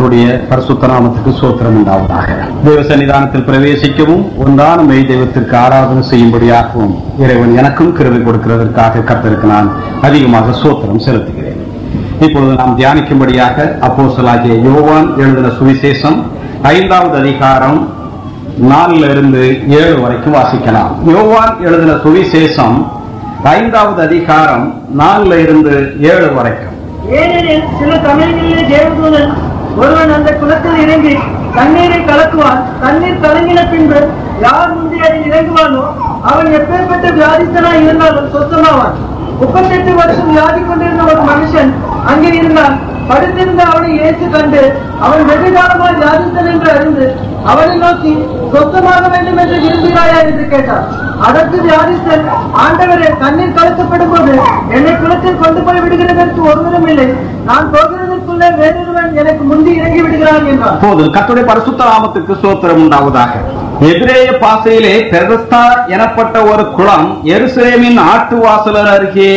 கர்த்தருடைய பரிசுத்த நாமத்துக்கு சோத்திரம் உண்டாவதாக. தேவ சன்னிதானத்தில் பிரவேசிக்கவும் ஒன்றான மெய் தெய்வத்திற்கு ஆராதனை செய்யும்படியாகவும் இறைவன் எனக்கும் கிருவை கொடுக்கிறதற்காக கர்த்தருக்கு நான் அதிகமாக சோத்திரம் செலுத்துகிறேன். இப்பொழுது நாம் தியானிக்கும்படியாக அப்போசலாகிய யோவான் எழுதின சுவிசேஷம் ஐந்தாவது அதிகாரம் நாலுல இருந்து ஏழு வரைக்கும் வாசிக்கலாம். யோவான் எழுதின சுவிசேஷம் ஐந்தாவது அதிகாரம் நாலுல இருந்து ஏழு வரைக்கும். ஏனெனில் சில சமயங்களிலே தேவதூதன் ஒருவன் அந்த குளத்தில் இறங்கி தண்ணீரை கலக்குவான். தண்ணீர் கலங்கின பின்பு யார் முந்தி அதில் இறங்குவானோ அவன் எப்பேற்பட்ட வியாதித்தனா இருந்தாலும் சொத்தமாவான் முப்பத்தெட்டு வருஷம் வியாதி கொண்டிருந்த ஒரு மனுஷன் அங்கே இருந்தான். படுத்திருந்த அவனை ஏற்று கண்டு அவன் வெகு காலமாய் வியாதித்தன் என்று அறிந்து அவனை நோக்கி சொத்தமாக வேண்டும் என்று விரும்புகிறாயா என்று கேட்டார் அதற்கு வியாதித்தன் ஆண்டவரே தண்ணீர் கலக்கப்படும் போது என்னை குளத்தில் கொண்டு போய் விடுகிறதற்கு ஒருவரும் இல்லை. நான் போகிறது போகிறதற்குள்ளே வேறொருவன் எனக்கு முந்தி இறங்கி விடுகிறான் என்றான். அப்போது கர்த்தருடைய பரிசுத்த நாமத்துக்கு சோத்திரம் உண்டாவதாக. எதிரேய பாசையிலே பெரஸ்தா எனப்பட்ட ஒரு குளம் எருசலேமின் ஆட்டு வாசலர் அருகே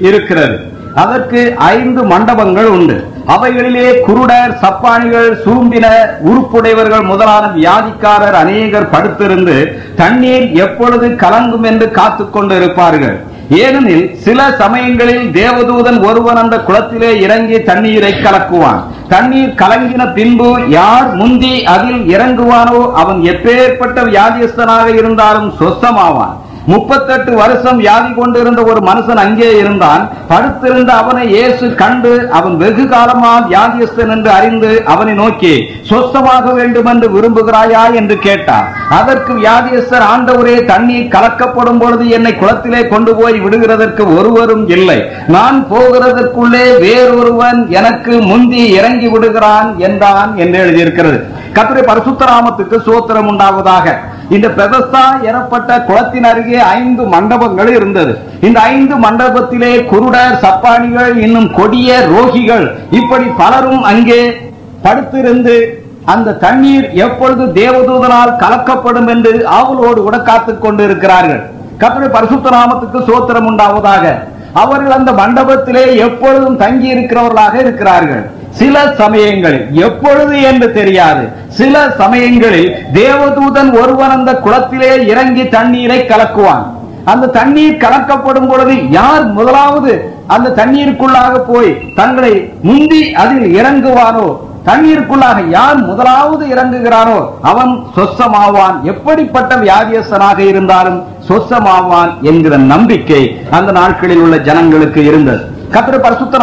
இருக்கிறது. அதற்கு ஐந்து மண்டபங்கள் உண்டு. அவைகளிலே குருடர் சப்பானிகள் சூம்பினர் உறுப்புடையவர்கள் முதலான வியாதிக்காரர் அநேகர் படுத்திருந்து தண்ணீர் எப்பொழுது கலங்கும் என்று காத்துக் கொண்டு இருப்பார்கள். ஏனெனில் சில சமயங்களில் தேவதூதன் ஒருவன் அந்த குளத்திலே இறங்கி தண்ணீரை கலக்குவான். தண்ணீர் கலங்கின பின்பு யார் முந்தி அதில் இறங்குவானோ அவன் எப்பேற்பட்ட வியாதியஸ்தனாக இருந்தாலும் சொஸ்தமாவான் முப்பத்தெட்டு வருஷம் வியாதி கொண்டிருந்த ஒரு மனுஷன் அங்கே இருந்தான். படுத்திருந்த அவனை இயேசு கண்டு அவன் வெகு காலமா வியாதியஸ்தன் என்று அறிந்து அவனை நோக்கி சொஸ்தமாக வேண்டும் என்று விரும்புகிறாயா? என்று கேட்டான். அதற்கு வியாதியஸ்தர் ஆண்டவரே தண்ணீர் கலக்கப்படும் பொழுது என்னை குளத்திலே கொண்டு போய் விடுகிறதற்கு ஒருவரும் இல்லை. நான் போகிறதற்குள்ளே வேறொருவன் எனக்கு முந்தி இறங்கி விடுகிறான் என்றான் என்று எழுதியிருக்கிறது. கத்திரை பரசுத்தராமத்துக்கு சோத்திரம் உண்டாவதாக. இந்த பெதஸ்தா எனப்பட்ட குளத்தின் அருகே ஐந்து மண்டபங்கள் இருந்தது. இந்த ஐந்து மண்டபத்திலே குருடர் சப்பானிகள் இன்னும் கொடிய ரோகிகள் இப்படி பலரும் அங்கே படுத்திருந்து அந்த தண்ணீர் எப்பொழுது தேவதூதனால் கலக்கப்படும் என்று ஆவலோடு கூட காத்துக் கொண்டிருக்கிறார்கள் இருக்கிறார்கள் கர்த்தருடைய சோத்திரம் உண்டாவதாக. அவர்கள் அந்த மண்டபத்திலே எப்பொழுதும் தங்கி இருக்கிறவர்களாக இருக்கிறார்கள். சில சமயங்களில் எப்பொழுது என்று தெரியாது. சில சமயங்களில் தேவதூதன் ஒருவன் அந்த குளத்திலே இறங்கி தண்ணீரை கலக்குவான். அந்த தண்ணீர் கலக்கப்படும் பொழுது யார் முதலாவது அந்த தண்ணீருக்குள்ளாக போய் தங்களை முந்தி அதில் இறங்குவானோ தண்ணீருக்குள்ளாக யார் முதலாவது இறங்குகிறானோ அவன் சொசமாவான் எப்படிப்பட்ட வியாதியஸ்தனாக இருந்தாலும் சொசமாவான் என்கிற நம்பிக்கை அந்த நாட்களில் உள்ள ஜனங்களுக்கு இருந்தது. கத்திர பரிசுத்த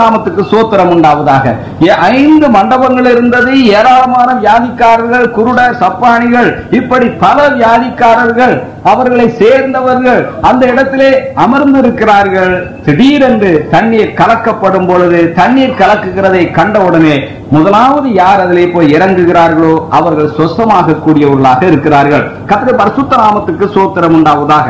சோத்திரம் உண்டாவதாக. ஐந்து மண்டபங்கள் இருந்தது. ஏராளமான வியாதிக்காரர்கள் குருடர் சப்பானிகள் இப்படி பல வியாதிக்காரர்கள் அவர்களை சேர்ந்தவர்கள் அந்த இடத்திலே அமர்ந்து இருக்கிறார்கள் திடீரென்று தண்ணீர் கலக்கப்படும் பொழுது தண்ணீர் கலக்குகிறதை கண்டவுடனே முதலாவது யார் அதிலே போய் இறங்குகிறார்களோ அவர்கள் சொசமாக கூடியவர்களாக இருக்கிறார்கள். கத்திர பரிசுத்த நாமத்துக்கு சோத்திரம் உண்டாவதாக.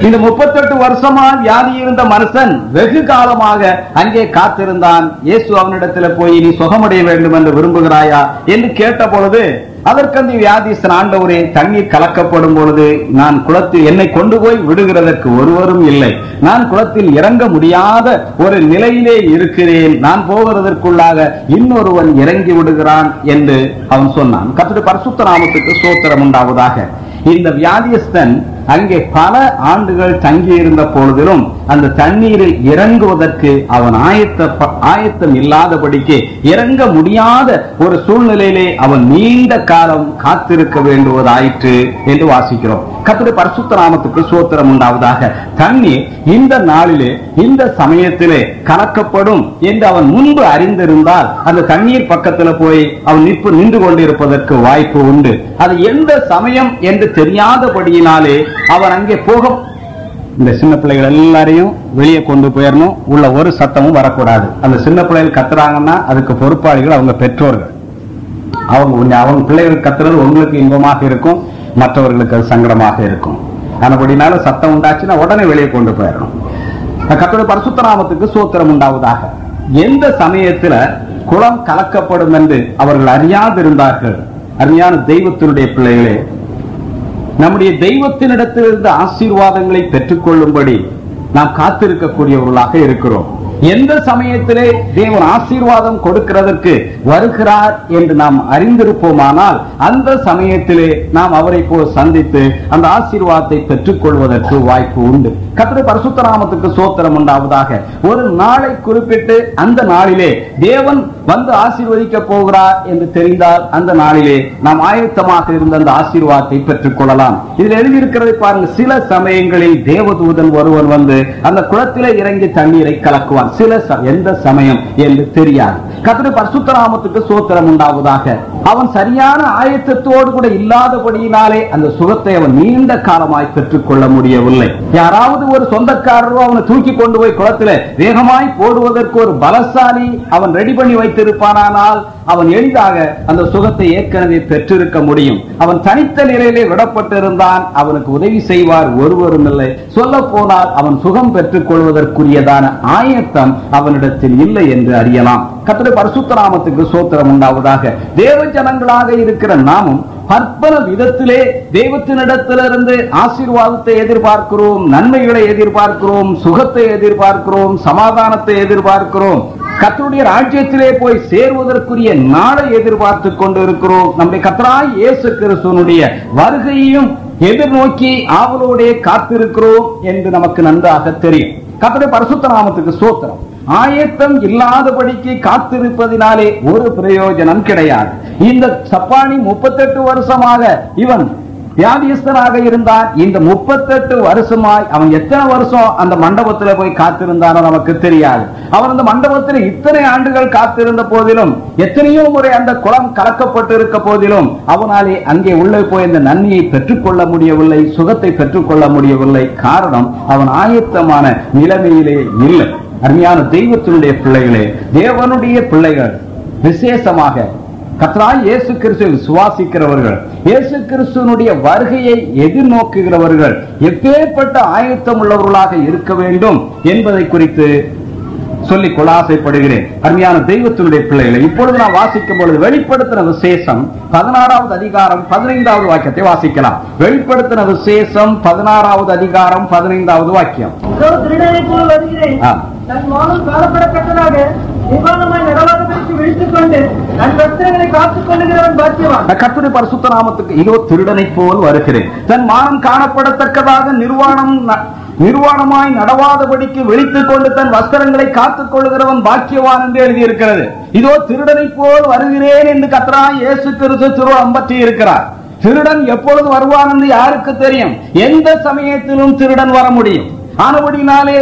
இந்த முப்பத்தெட்டு வருஷமா வியாதி இருந்த மனுஷன் வெகு காலமாக அங்கே காத்திருந்தான். இயேசு அவனிடத்துல போய் நீ சுகமடைய வேண்டும் என்று விரும்புகிறாயா? என்று கேட்ட பொழுது அதற்கு அந்த வியாதிஸ்தன் ஆண்டவரே தண்ணீர் கலக்கப்படும் பொழுது நான் குளத்தில் என்னை கொண்டு போய் விடுகிறதற்கு ஒருவரும் இல்லை. நான் குளத்தில் இறங்க முடியாத ஒரு நிலையிலே இருக்கிறேன். நான் போகிறதற்குள்ளாக இன்னொருவன் இறங்கி விடுகிறான் என்று அவன் சொன்னான். கத்திர பரிசுத்த நாமத்துக்கு சோத்திரம் உண்டாவதாக. இந்த வியாதியஸ்தன் அங்கே பல ஆண்டுகள் தங்கி இருந்த பொழுதிலும் அந்த தண்ணீரில் இறங்குவதற்கு அவன் ஆயத்த ஆயத்தம் இல்லாதபடிக்கு இறங்க முடியாத ஒரு சூழ்நிலையிலே அவன் நீண்ட காலம் காத்திருக்க வேண்டுவதாயிற்று என்று வாசிக்கிறோம். கத்துடைய பரிசுத்த நாமத்துக்கு சோத்திரம் உண்டாவதாக. தண்ணீர் இந்த நாளிலே இந்த சமயத்திலே கலக்கப்படும் என்று அவன் முன்பு அறிந்திருந்தால் அந்த தண்ணீர் பக்கத்துல போய் அவன் நிற்பு நின்று கொண்டிருப்பதற்கு வாய்ப்பு உண்டு. அது எந்த சமயம் என்று தெரியாதபடியினாலே அவன் அங்கே போக இந்த சின்ன பிள்ளைகள் எல்லாரையும் வெளியே கொண்டு போயிடணும் உள்ள ஒரு சத்தமும் வரக்கூடாது. அந்த சின்ன பிள்ளைகள் கத்துறாங்கன்னா அதுக்கு பொறுப்பாளிகள் அவங்க பெற்றோர்கள். அவங்க அவங்க பிள்ளைகள் கத்துறது உங்களுக்கு இன்பமாக இருக்கும். மற்றவர்களுக்கு அது சங்கடமாக இருக்கும். ஆனபடினால சத்தம் உண்டாச்சுன்னா உடனே வெளியே கொண்டு போயிடணும். கத்தோட பரசுத்தராமத்துக்கு சூத்திரம் சோத்திரம் உண்டாவதாக. எந்த சமயத்துல குளம் கலக்கப்படும் என்று அவர்கள் அறியாதிருந்தார்கள்? அருமையான தெய்வத்தினுடைய பிள்ளைகளே நம்முடைய தெய்வத்தினிடத்திலிருந்து ஆசீர்வாதங்களை பெற்றுக்கொள்ளும்படி நாம் காத்திருக்கக்கூடியவர்களாக இருக்கிறோம். எந்த சமயத்திலே தேவன் ஆசீர்வாதம் கொடுக்கிறதற்கு வருகிறார் என்று நாம் அறிந்திருப்போமானால் அந்த சமயத்திலே நாம் அவரை போல் சந்தித்து அந்த ஆசீர்வாதத்தை பெற்றுக் கொள்வதற்கு வாய்ப்பு உண்டு. கத்திர பரசுத்தராமத்துக்கு சோத்திரம் உண்டாவதாக ஒரு நாளை குறிப்பிட்டு அந்த நாளிலே தேவன் வந்து ஆசீர்வதிக்க போகிறார் என்று தெரிந்தால் அந்த நாளிலே நாம் ஆயத்தமாக இருந்த அந்த ஆசீர்வாதத்தை பெற்றுக் கொள்ளலாம். இதில் எழுதியிருக்கிறதை பாருங்க சில சமயங்களில் தேவதூதன் ஒருவன் வந்து அந்த குளத்திலே இறங்கி தண்ணீரை கலக்குவான். சில எந்த சமயம் என்று தெரியாது. கத்திரி பரசுத்தராமத்துக்கு சோத்திரம் உண்டாவதாக. அவன் சரியான ஆயத்தத்தோடு கூட இல்லாதபடியினாலே அந்த சுகத்தை அவன் நீண்ட காலமாய் பெற்றுக் கொள்ள முடியவில்லை. யாராவது ஒரு சொந்தக்காரரோ அவனை தூக்கி கொண்டு போய் குளத்திலே வேகமாய் போடுவதற்கு ஒரு பலசாலி அவன் ரெடி பண்ணி வைத்திருப்பானால் அவன் எளிதாக அந்த சுகத்தை ஏற்கனவே பெற்றிருக்க முடியும். அவன் தனித்த நிலையிலே விடப்பட்டிருந்தான் அவனுக்கு உதவி செய்வார் ஒருவரும் இல்லை. சொல்ல போனால் அவன் சுகம் பெற்றுக் கொள்வதற்குரியதான ஆயத்தம் அவனிடத்தில் இல்லை என்று அறியலாம். கத்திர பரசுத்தராமத்துக்கு சோத்திரம் உண்டாவதாக. தேவ ஜனங்களாக இருக்கிற நாமும் பற்பல விதத்திலே தெய்வத்தினிடத்திலிருந்து ஆசீர்வாதத்தை எதிர்பார்க்கிறோம் நன்மைகளை எதிர்பார்க்கிறோம் சுகத்தை எதிர்பார்க்கிறோம் சமாதானத்தை எதிர்பார்க்கிறோம். கத்தருடைய ராஜ்யத்திலே போய் சேருவதற்குரிய நாளை எதிர்பார்த்து கொண்டிருக்கிறோம். நம்முடைய கத்தராய் இயேசு கிறிஸ்துவனுடைய வருகையையும் எதிர்நோக்கி ஆவலோடே காத்திருக்கிறோம் என்று நமக்கு நன்றாக தெரியும். கத்தருடைய பரிசுத்த நாமத்துக்கு சோத்திரம் ஆயத்தம் இல்லாதபடிக்கு காத்திருப்பதினாலே ஒரு பிரயோஜனம் கிடையாது. இந்த சப்பானி முப்பத்தெட்டு வருஷமாக இவன் வியாதியஸ்தனாக இருந்தான். இந்த முப்பத்தெட்டு வருஷமாய் அவன் எத்தனை வருஷம் அந்த மண்டபத்தில் போய் காத்திருந்தானோ நமக்கு தெரியாது. அவன் அந்த மண்டபத்தில் இத்தனை ஆண்டுகள் காத்திருந்த போதிலும் எத்தனையோ முறை அந்த குளம் கலக்கப்பட்டு இருக்க போதிலும் அவனாலே அங்கே உள்ளே போய் இந்த நன்மையை பெற்றுக்கொள்ள முடியவில்லை சுகத்தை பெற்றுக்கொள்ள முடியவில்லை. காரணம் அவன் ஆயத்தமான நிலைமையிலே இல்லை. அருமையான தெய்வத்தினுடைய பிள்ளைகளே தேவனுடைய பிள்ளைகள் விசேஷமாக கத்ரா இயேசு கிறிஸ்துவை விசுவாசிக்கிறவர்கள் இயேசு கிறிஸ்துவனுடைய வருகையை எதிர்நோக்குகிறவர்கள் எப்பேற்பட்ட ஆயத்தம் உள்ளவர்களாக இருக்க வேண்டும் என்பதை குறித்து சொல்லிக் கொள்ள ஆசைப்படுகிறேன் அருமையான தெய்வத்தினுடைய பிள்ளைகளை இப்பொழுது நான் வாசிக்கும் பொழுது வெளிப்படுத்தின விசேஷம் பதினாறாவது அதிகாரம் பதினைந்தாவது வாக்கியத்தை வாசிக்கலாம். வெளிப்படுத்தின விசேஷம் பதினாறாவது அதிகாரம் பதினைந்தாவது வாக்கியம். இதோ விழித்துக் கொண்டு வஸ்திரங்களை காத்துக் கொள்ளுகிறவன் பாக்கியவான். கர்த்தருடைய பரிசுத்த நாமத்துக்கு இதோ திருடனை போல் வருகிறேன். தன் மானம் காணப்படத்தக்கதாக நிர்வாணம் நிர்வாணமாய் நடவாதபடிக்கு விழித்துக் கொண்டு தன் வஸ்திரங்களை காத்துக் கொள்கிறவன் பாக்கியவான் என்று எழுதியிருக்கிறது. இதோ திருடனை போல் வருகிறேன் என்று கத்தரா இயேசு கிறிஸ்து திருவம் பற்றி இருக்கிறார் திருடன் எப்பொழுது வருவான் என்று யாருக்கு தெரியும்? எந்த சமயத்திலும் திருடன் வர முடியும். ஆனபடினாலே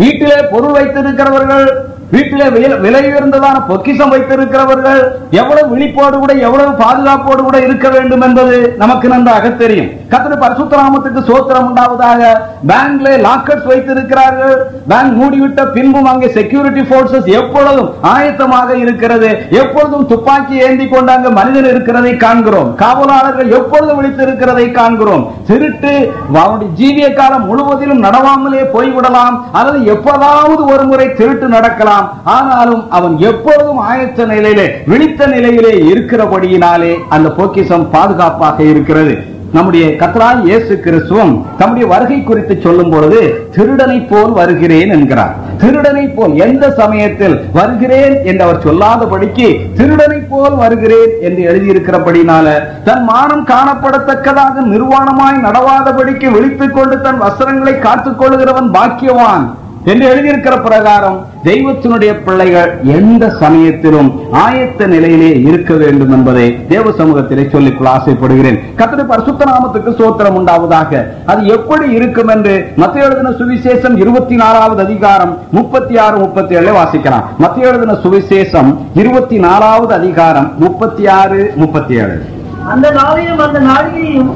வீட்டிலே பொருள் வைத்திருக்கிறவர்கள் வீட்டில் விலை- உயர்ந்ததான பொக்கிஷம் வைத்திருக்கிறவர்கள் எவ்வளவு விழிப்போடு கூட எவ்வளவு பாதுகாப்போடு கூட இருக்க வேண்டும் என்பது நமக்கு நன்றாக தெரியும். கத்திர பரசுத்தராமத்துக்கு சோத்திரம் உண்டாவதாக பேங்க்ல லாக்கர்ஸ் வைத்திருக்கிறார்கள். பேங்க் மூடிவிட்ட பின்பும் அங்கே செக்யூரிட்டி போர்சஸ் எப்பொழுதும் ஆயத்தமாக இருக்கிறது. எப்பொழுதும் துப்பாக்கி ஏந்தி கொண்டு அங்கு மனிதன் இருக்கிறதை காண்கிறோம். காவலாளர்கள் எப்பொழுதும் விழித்திருக்கிறதை காண்கிறோம். திருட்டு அவனுடைய ஜீவிய காலம் முழுவதிலும் நடவாமலே போய்விடலாம். அல்லது எப்போதாவது ஒரு முறை திருட்டு நடக்கலாம். ஆனாலும் அவன் எப்பொழுதும் ஆயத்த நிலையிலே விழித்த நிலையிலே இருக்கிறபடியினாலே அந்த பொக்கிசம் பாதுகாப்பாக இருக்கிறது. நம்முடைய கத்தராய் இயேசு கிறிஸ்துவம் தம்முடைய வருகை குறித்து சொல்லும் பொழுது திருடனை போல் வருகிறேன் என்கிறார். திருடனை போல் எந்த சமயத்தில் வருகிறேன் என்று அவர் சொல்லாதபடிக்கு திருடனை போல் வருகிறேன் என்று எழுதியிருக்கிறபடினால தன் மானம் காணப்படத்தக்கதாக நிர்வாணமாய் நடவாதபடிக்கு விழித்துக் கொண்டு தன் வஸ்திரங்களை காத்துக் கொள்கிறவன் பாக்கியவான். என்று எழுதியிருக்கிற பிரகாரம் தெய்வத்தினுடைய பிள்ளைகள் எந்த சமயத்திலும் ஆயத்த நிலையிலே இருக்க வேண்டும் என்பதை தேவ சமூகத்திலே சொல்லிக்கொள்ள ஆசைப்படுகிறேன். கத்திரி பரிசுத்த நாமத்துக்கு சோத்திரம் உண்டாவதாக. அது எப்படி இருக்கும் என்று மத்திய எழுதின சுவிசேஷம் இருபத்தி நாலாவது அதிகாரம் முப்பத்தி ஆறு முப்பத்தி ஏழு வாசிக்கலாம். மத்திய எழுதின சுவிசேஷம் இருபத்தி நாலாவது அதிகாரம் முப்பத்தி ஆறு முப்பத்தி ஏழு அந்த நாளையும் அந்த நாழிகையும்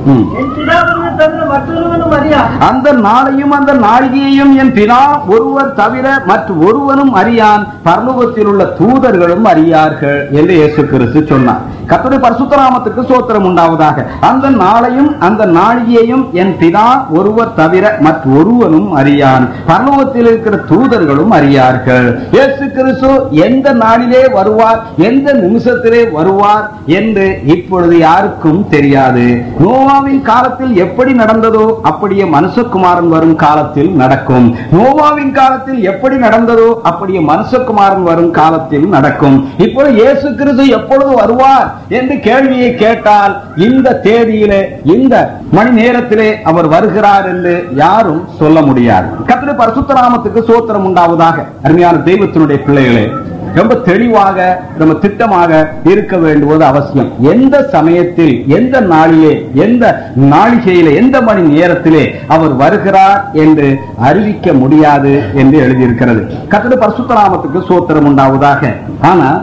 அந்த நாளையும் அந்த நாழிகையையும் என் பிதா ஒருவர் தவிர மற்ற ஒருவனும் அறியான். பரலோகத்தில் உள்ள தூதர்களும் அறியார்கள் என்று இயேசு கிறிஸ்து சொன்னார். கத்துடைய பரிசுத்தராமத்துக்கு சோத்திரம் உண்டாவதாக. அந்த நாளையும் அந்த நாழிகையையும் என் பிதா ஒருவர் தவிர மற்றொருவனும் அறியான். பரலோகத்தில் இருக்கிற தூதர்களும் அறியார்கள். இயேசு கிறிஸ்து எந்த நாளிலே வருவார் எந்த நிமிஷத்திலே வருவார் என்று இப்பொழுது யாருக்கும் தெரியாது. நோவாவின் காலத்தில் எப்படி நடந்ததோ அப்படியே மனுஷகுமாரன் வரும் காலத்தில் நடக்கும். நோவாவின் காலத்தில் எப்படி நடந்ததோ அப்படியே மனுஷகுமாரன் வரும் காலத்தில் நடக்கும். இப்பொழுது இயேசு கிறிஸ்து எப்பொழுது வருவார்? என்று கேள்வியை கேட்டால் இந்த தேதியிலே இந்த மணி நேரத்திலே அவர் வருகிறார் என்று யாரும் சொல்ல முடியாது. கத்திர பரசுத்தராமத்துக்கு சோத்திரம் உண்டாவதாக அருமையான தெய்வத்தினுடைய பிள்ளைகளே ரொம்ப தெளிவாக நம்ம திட்டமாக இருக்க வேண்டுவது அவசியம். எந்த சமயத்தில் எந்த நாளிலே எந்த நாளிகையிலே எந்த மணி நேரத்திலே அவர் வருகிறார் என்று அறிவிக்க முடியாது என்று எழுதியிருக்கிறது. கத்திர பரசுத்தராமத்துக்கு சோத்திரம் உண்டாவதாக. ஆனா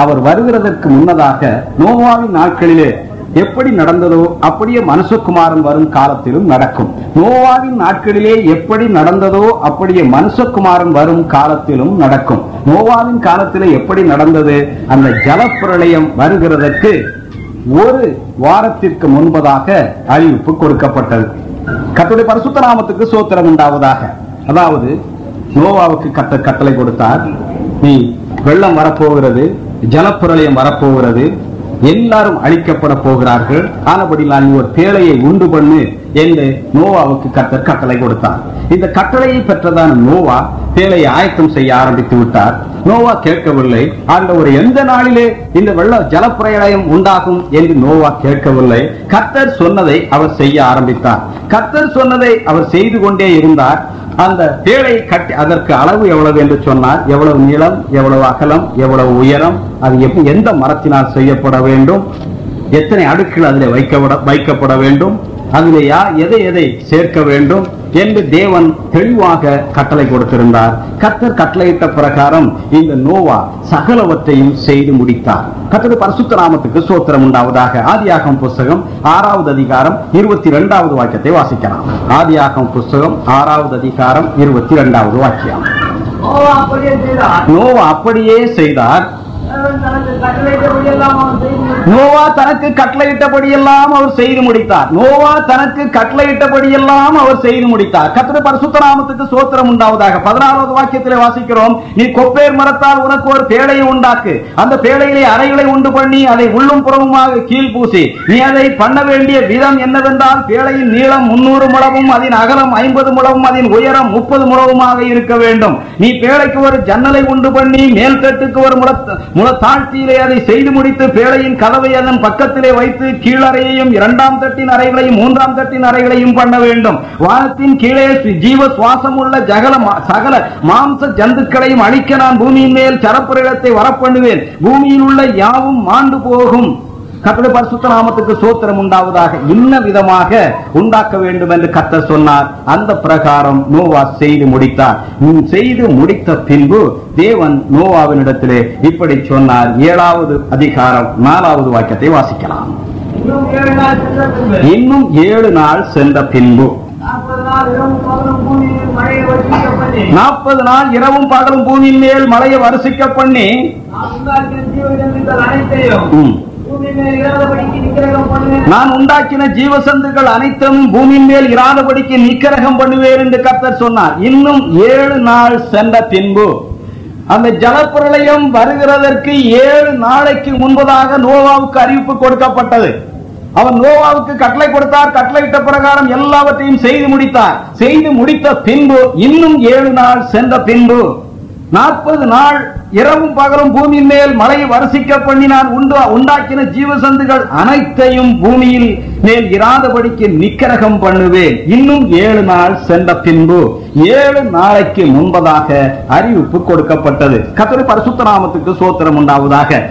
அவர் வருகிறதற்கு முன்னதாக நோவாவின் நாட்களிலே எப்படி நடந்ததோ அப்படியே மனுஷகுமாரன் வரும் காலத்திலும் நடக்கும். நோவாவின் நாட்களிலே எப்படி நடந்ததோ அப்படியே மனுஷகுமாரன் வரும் காலத்திலும் நடக்கும். நோவாவின் காலத்திலே எப்படி நடந்தது? அந்த ஜலப்பிரளயம் வருகிறதற்கு ஒரு வாரத்திற்கு முன்பதாக அறிவிப்பு கொடுக்கப்பட்டது. கத்துடைய பரிசுத்த நாமத்துக்கு சோத்திரம் உண்டாவதாக. அதாவது நோவாவுக்கு கட்ட கட்டளை கொடுத்தார். நீ வெள்ளம் வரப்போகிறது. ஜலப்பிரளயம் வரப்போகிறது. எல்லாரும் அழிக்கப்பட போகிறார்கள். ஆனபடி நான் ஒரு பேழையை உண்டு பண்ணு என்று நோவாவுக்கு கத்தர் கட்டளை கொடுத்தார். இந்த கட்டளையை பெற்றதான நோவா பேழையை ஆயத்தம் செய்ய ஆரம்பித்து விட்டார். நோவா கேட்கவில்லை. ஆண்டவர் எந்த நாளிலே இந்த வெள்ள ஜலப்பிரளயம் உண்டாகும் என்று நோவா கேட்கவில்லை. கத்தர் சொன்னதை அவர் செய்ய ஆரம்பித்தார். கர்த்தர் சொன்னதை அவர் செய்து கொண்டே இருந்தார். அந்த தேளை கட்டி அதற்கு அளவு எவ்வளவு என்று சொன்னால் எவ்வளவு நீளம் எவ்வளவு அகலம் எவ்வளவு உயரம் அது எப்ப- எந்த மரத்தினால் செய்யப்பட வேண்டும் எத்தனை அடுக்குகள் அதில் வைக்கப்பட வைக்கப்பட வேண்டும் அதில் யா எதை எதை சேர்க்க வேண்டும் என்று தேவன் தெளிவாக கட்டளை கொடுத்திருந்தார். கர்த்தர் கட்டளையிட்ட பிரகாரம் இந்த நோவா சகலவற்றையும் செய்து முடித்தார். கர்த்தர் பரிசுத்த நாமத்துக்கு சோத்திரம் உண்டாவதாக. ஆதியாகமம் புஸ்தகம் ஆறாவது அதிகாரம் இருபத்தி இரண்டாவது வாக்கியத்தை வாசிக்கலாம். ஆதியாகமம் புஸ்தகம் ஆறாவது அதிகாரம் இருபத்தி இரண்டாவது வாக்கியம் நோவா அப்படியே செய்தார். அவன் தனக்கு கட்டளையிட்டபடி எல்லாம் நோவா தனக்கு கட்டளையிட்டபடியெல்லாம் அவர் செய்து முடித்தார். நோவா தனக்கு கட்டளையிட்டபடியெல்லாம் அவர் செய்து முடித்தார். கத்திர பரிசுத்தராமத்துக்கு சோத்திரம் உண்டாவதாக. பதினாறாவது வாக்கியத்திலே வாசிக்கிறோம். நீ கொப்பேர் மரத்தால் உனக்கு ஒரு பேழையை உண்டாக்கு. அந்த பேழையிலே அறைகளை உண்டு பண்ணி அதை உள்ளும் புறமுமாக கீழ் பூசி. நீ அதை பண்ண வேண்டிய விதம் என்னவென்றால் பேழையின் நீளம் முன்னூறு முழமும் அதன் அகலம் ஐம்பது முழமும் அதன் உயரம் முப்பது முழவுமாக இருக்க வேண்டும். நீ பேழைக்கு ஒரு ஜன்னலை உண்டு பண்ணி மேல் தட்டுக்கு ஒரு முள தாழ்த்தியிலே அதை செய்து முடித்து பேழையின் கதவை அதன் பக்கத்திலே வைத்து கீழறையையும் இரண்டாம் தட்டின் அறைகளையும் மூன்றாம் தட்டின் அறைகளையும் பண்ண வேண்டும். வானத்தின் கீழே ஜீவ சுவாசம் உள்ள ஜகல சகல மாம்ச ஜந்துக்களையும் அழிக்க நான் பூமியின் மேல் சரப்புரிடத்தை வரப்பண்ணுவேன். பூமியில் உள்ள யாவும் மாண்டு போகும். கர்த்தருடைய பரிசுத்த நாமத்துக்கு சோத்திரம் உண்டாவதாக இன்ன விதமாக உண்டாக்க வேண்டும் என்று கர்த்தர் சொன்னார். அந்த பிரகாரம் நோவா செய்து முடித்தார். செய்து முடித்த பின்பு தேவன் நோவாவினிடத்திலே இப்படி சொன்னார். ஏழாவது அதிகாரம் நாலாவது வாக்கியத்தை வாசிக்கலாம். இன்னும் ஏழு நாள் சென்ற பின்பு. நாற்பது நாள் இரவும் பகலும் பூமியின் மேல் மழையை வருஷிக்க பண்ணி நான் உண்டாக்கின ஜீவஜந்துக்கள் ஜீவசந்துகள் அனைத்தும் பூமியின் மேல் இராதபடிக்கு நிக்கரகம் பண்ணுவேன் என்று கத்தர் சொன்னார். இன்னும் ஏழு நாள் சென்ற பின்பு அந்த ஜலப்பிரளயம் வருகிறதற்கு ஏழு நாளைக்கு முன்பதாக நோவாவுக்கு அறிவிப்பு கொடுக்கப்பட்டது. அவர் நோவாவுக்கு கட்டளை கொடுத்தார். கட்டளையிட்ட பிரகாரம் எல்லாவற்றையும் செய்து முடித்தார். செய்து முடித்த பின்பு இன்னும் ஏழு நாள் சென்ற பின்பு நாற்பது நாள் இரவும் பகலும் பூமியின் மேல் மழையை வரிசிக்க பண்ணி நான் உண்டு உண்டாக்கின ஜீவசந்துகள் அனைத்தையும் பூமியில் மேல் இராதபடிக்கு நிக்கரகம் பண்ணுவேன். இன்னும் ஏழு நாள் சென்ற பின்பு ஏழு நாளைக்கு முன்பதாக அறிவிப்பு கொடுக்கப்பட்டது. கத்தரி பரிசுத்த நாமத்துக்கு சோத்திரம் உண்டாவதாக.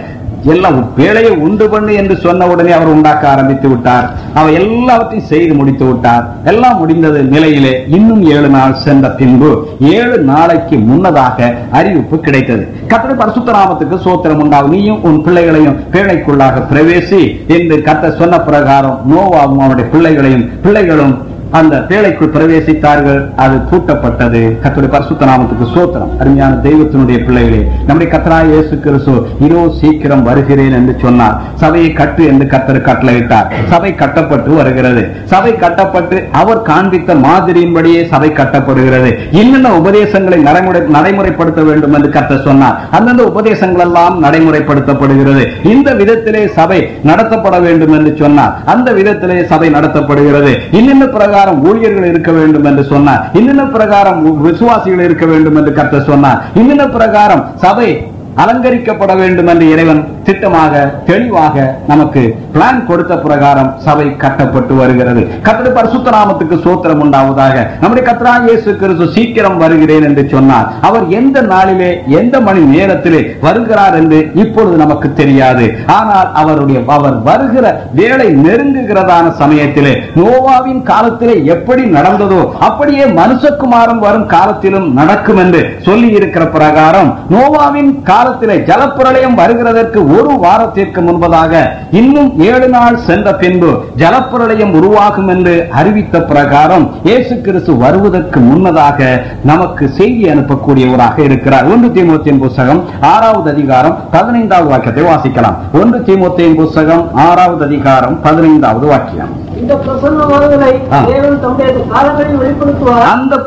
எல்லாம் வேலையை உண்டு பண்ணு என்று சொன்ன உடனே அவர் உண்டாக்க ஆரம்பித்து விட்டார். அவர் எல்லாவற்றையும் செய்து முடித்து விட்டார். எல்லாம் முடிந்தது நிலையிலே இன்னும் ஏழு நாள் சென்ற பின்பு ஏழு நாளைக்கு முன்னதாக அறிவிப்பு கிடைத்தது. கத்தரை பரசுத்தராமத்துக்கு சோத்திரம் உண்டாகும். நீயும் உன் பிள்ளைகளையும் பேழைக்குள்ளாக பிரவேசி என்று கத்த சொன்ன பிரகாரம் நோவாவும் அவருடைய பிள்ளைகளையும் பிள்ளைகளும் அந்த தேளைக்குள் பிரவேசித்தார்கள் அது பூட்டப்பட்டது. கத்துடைய பரிசுத்த நாமத்துக்கு சோத்திரம் அருமையான தெய்வத்தினுடைய பிள்ளைகளே நம்முடைய கத்தராய் இயேசு கிறிஸ்து இதோ சீக்கிரம் வருகிறேன் என்று சொன்னார். சபையை கட்டு என்று கத்தர் கட்டளையிட்டார். சபை கட்டப்பட்டு வருகிறது. சபை கட்டப்பட்டு அவர் காண்பித்த மாதிரியின்படியே சபை கட்டப்படுகிறது. என்னென்ன உபதேசங்களை நடைமுறை நடைமுறைப்படுத்த வேண்டும் என்று கத்தர் சொன்னார். அந்தந்த உபதேசங்கள் எல்லாம் நடைமுறைப்படுத்தப்படுகிறது. இந்த விதத்திலே சபை நடத்தப்பட வேண்டும் என்று சொன்னார். அந்த விதத்திலே சபை நடத்தப்படுகிறது. இன்னின்ன பிரகாரம் ஊழியர்கள் இருக்க வேண்டும் என்று சொன்னார். இன்னென்ன பிரகாரம் விசுவாசிகள் இருக்க வேண்டும் என்று கர்த்தர் சொன்னார். இன்னென்ன பிரகாரம் சபை அலங்கரிக்கப்பட வேண்டும் என்று இறைவன் திட்டமாக தெளிவாக நமக்கு பிளான் கொடுத்த பிரகாரம் சபை கட்டப்பட்டு வருகிறது. கத்திர பரிசுத்த நாமத்துக்கு சோத்திரம் உண்டாவதாக. நம்முடைய கத்ரா இயேசு கிறிஸ்து சீக்கிரம் வருகிறேன் என்று சொன்னார். அவர் எந்த நாளிலே எந்த மணி நேரத்திலே வருகிறார் என்று இப்பொழுது நமக்கு தெரியாது. ஆனால் அவருடைய அவர் வருகிற வேலை நெருங்குகிறதான சமயத்திலே நோவாவின் காலத்திலே எப்படி நடந்ததோ அப்படியே மனுஷகுமாரம் வரும் காலத்திலும் நடக்கும் என்று சொல்லி இருக்கிற பிரகாரம் நோவாவின் காலத்திலே ஜலப்பிரளயம் வருகிறதற்கு ஒரு வாரத்திற்கு முன்பதாக இன்னும் ஏழு நாள் சென்ற பின்பு ஜலப்பிரளயம் உருவாகும் என்று அறிவித்த பிரகாரம் இயேசு கிறிஸ்து வருவதற்கு முன்னதாக நமக்கு செய்தி அனுப்பக்கூடியவராக இருக்கிறார். ஒன்று தீமோத்தியின் புஸ்தகம் ஆறாவது அதிகாரம் பதினைந்தாவது வாக்கியத்தை வாசிக்கலாம். ஒன்று தீமோத்தியின் புஸ்தகம் ஆறாவது அதிகாரம் பதினைந்தாவது வாக்கியம். அந்த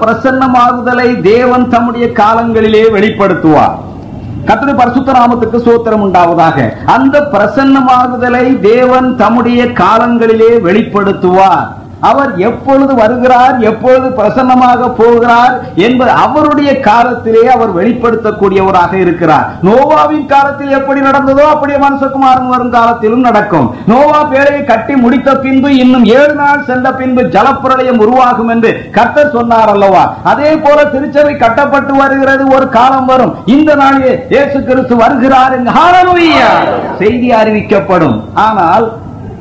பிரசன்னமாகுதலை தேவன் தம்முடைய காலங்களிலே வெளிப்படுத்துவார். கர்த்தருடைய பரசுத்தராமத்துக்கு சூத்திரம் சோத்திரம் உண்டாவதாக. அந்த பிரசன்னமாகுதலை தேவன் தம்முடைய காலங்களிலே வெளிப்படுத்துவார். அவர் எப்பொழுது வருகிறார் எப்பொழுது பிரசன்னமாக போகிறார் என்பது அவருடைய காலத்திலே அவர் வெளிப்படுத்தக்கூடியவராக இருக்கிறார். நோவாவின் காலத்தில் எப்படி நடந்ததோ அப்படியே மனுஷகுமாரன் வரும் காலத்திலும் நடக்கும். நோவா பேழையை கட்டி முடித்த பின்பு இன்னும் ஏழு நாள் சென்ற பின்பு ஜலப்பிரளயம் உருவாகும் என்று கர்த்தர் சொன்னார் அல்லவா? அதே போல திருச்சபை கட்டப்பட்டு வருகிறது ஒரு காலம் வரும். இந்த நாளிலே இயேசு கிறிஸ்து வருகிறார் செய்தி அறிவிக்கப்படும். ஆனால்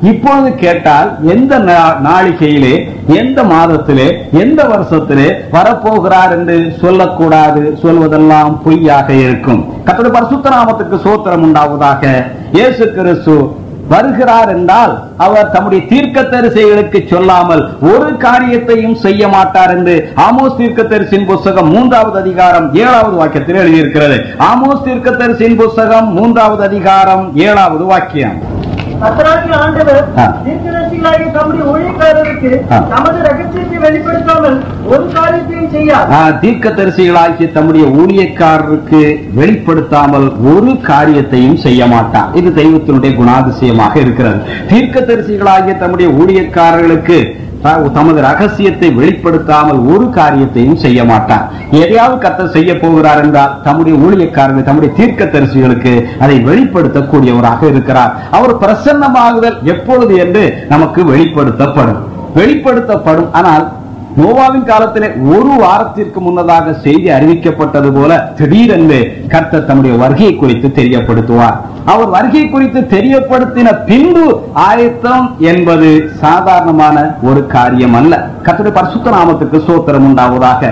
இப்பொழுது கேட்டால் எந்த நா- நாளிகையிலே எந்த மாதத்திலே எந்த வருஷத்திலே வரப்போகிறார் என்று சொல்லக்கூடாது சொல்வதெல்லாம் பொய்யாக இருக்கும். கத்தது பரிசுத்தராமத்துக்கு சோத்திரம் உண்டாவதாக இயேசு கிறிஸ்து வருகிறார் என்றால் அவர் தம்முடைய தீர்க்கதரிசிகளுக்கு சொல்லாமல் ஒரு காரியத்தையும் செய்ய மாட்டார் என்று ஆமோஸ் தீர்க்கதரிசியின் புஸ்தகம் மூன்றாவது அதிகாரம் ஏழாவது வாக்கியத்தில் எழுதியிருக்கிறது. ஆமோஸ் தீர்க்கதரிசியின் புஸ்தகம் மூன்றாவது அதிகாரம் ஏழாவது வாக்கியம். ஆண்டவர் தம்முடைய ஊழியக்காரருக்கு ஆ. தமது ரகசியத்தை வெளிப்படுத்தாமல் ஒரு காரியத்தையும் செய்யார் ஆ, தீர்க்கதரிசிகளாகிய தம்முடைய ஊழியக்காரருக்கு வெளிப்படுத்தாமல் ஒரு காரியத்தையும் செய்ய மாட்டார் இது தெய்வத்தினுடைய குணாதிசயமாக இருக்கிறது. தீர்க்கதரிசிகளாகிய தம்முடைய ஊழியக்காரர்களுக்கு தமது ரகசியத்தை வெளிப்படுத்தாமல் ஒரு காரியத்தையும் செய்ய மாட்டார் எதையாவது கத்த செய்ய போகிறார் என்றால் தம்முடைய ஊழியக்காரர்கள் தம்முடைய தீர்க்கதரிசிகளுக்கு அதை வெளிப்படுத்தக்கூடியவராக இருக்கிறார். அவர் பிரசன்னமாகுதல் எப்பொழுது என்று நமக்கு வெளிப்படுத்தப்படும். வெளிப்படுத்தப்படும். ஆனால் நோவாவின் காலத்திலே ஒரு வாரத்திற்கு முன்னதாக செய்தி அறிவிக்கப்பட்டது போல திடீரென்று கர்த்தர் தம்முடைய வருகை குறித்து தெரியப்படுத்துவார். அவர் வருகை குறித்து தெரியப்படுத்தின பின்பு ஆயத்தம் என்பது சாதாரணமான ஒரு காரியம் அல்ல. கர்த்தருடைய பரிசுத்த நாமத்துக்கு சோத்திரம் உண்டாவதாக.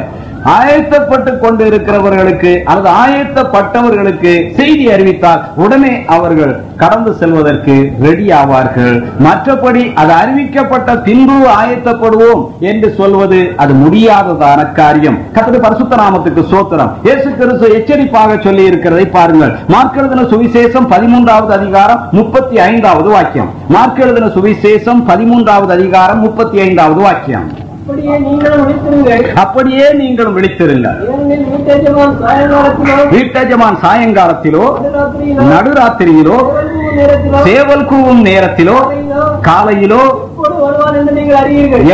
ஆயத்தப்பட்டு கொண்டு இருக்கிறவர்களுக்கு அல்லது ஆயத்தப்பட்டவர்களுக்கு செய்தி அறிவித்தால் உடனே அவர்கள் கடந்து செல்வதற்கு ரெடி ஆவார்கள். மற்றபடி அது அறிவிக்கப்பட்ட பின்பு ஆயத்தப்படுவோம் என்று சொல்வது அது முடியாததான காரியம். கத்தது பரிசுத்த நாமத்துக்கு சோத்திரம் இயேசு கிறிஸ்து எச்சரிப்பாக சொல்லி இருக்கிறதை பாருங்கள். மார்க்கெழுதின சுவிசேஷம் பதிமூன்றாவது அதிகாரம் முப்பத்தி ஐந்தாவது வாக்கியம். மார்க்கெழுதின சுவிசேஷம் பதிமூன்றாவது அதிகாரம் முப்பத்தி ஐந்தாவது வாக்கியம். அப்படியே நீங்களும் விழித்திருங்கள். வீட்டெஜமான் சாயங்காலத்திலோ நடுராத்திரியிலோ சேவல் கூவும் நேரத்திலோ காலையிலோ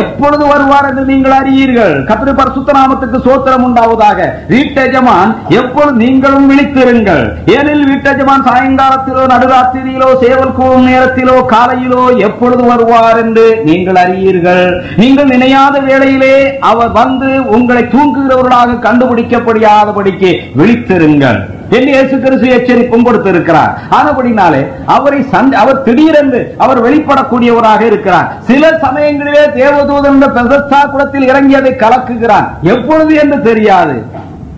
எப்பொழுது வருவார் என்று நீங்கள் அறியீர்கள்? கத்திரி பரிசுத்த நாமத்துக்கு சோத்திரம் உண்டாவதாக. வீட்டெஜமான் எப்பொழுது நீங்களும் விழித்திருங்கள். ஏனில் வீட்டெஜமான் சாயங்காலத்திலோ நடுராத்திரியிலோ சேவல் கூவும் நேரத்திலோ காலையிலோ எப்பொழுது வருவார் என்று நீங்கள் அறியீர்கள்? நீங்கள் நினையாத வேளையிலே அவர் வந்து உங்களை தூங்குகிறவர்களாக கண்டுபிடிக்கப்படியாதபடிக்கு விழித்திருங்கள். என்று இயேசு கிறிஸ்து எச்சரிப்பும் கொடுத்திருக்கிறார் ஆனபடினாலே அவரை சந்தி அவர் திடீரென்று அவர் வெளிப்படக்கூடியவராக இருக்கிறார். சில சமயங்களிலே தேவதூதன் இந்த பெசஸ்தா குளத்தில் இறங்கியதை கலக்குகிறான். எப்பொழுது என்று தெரியாது.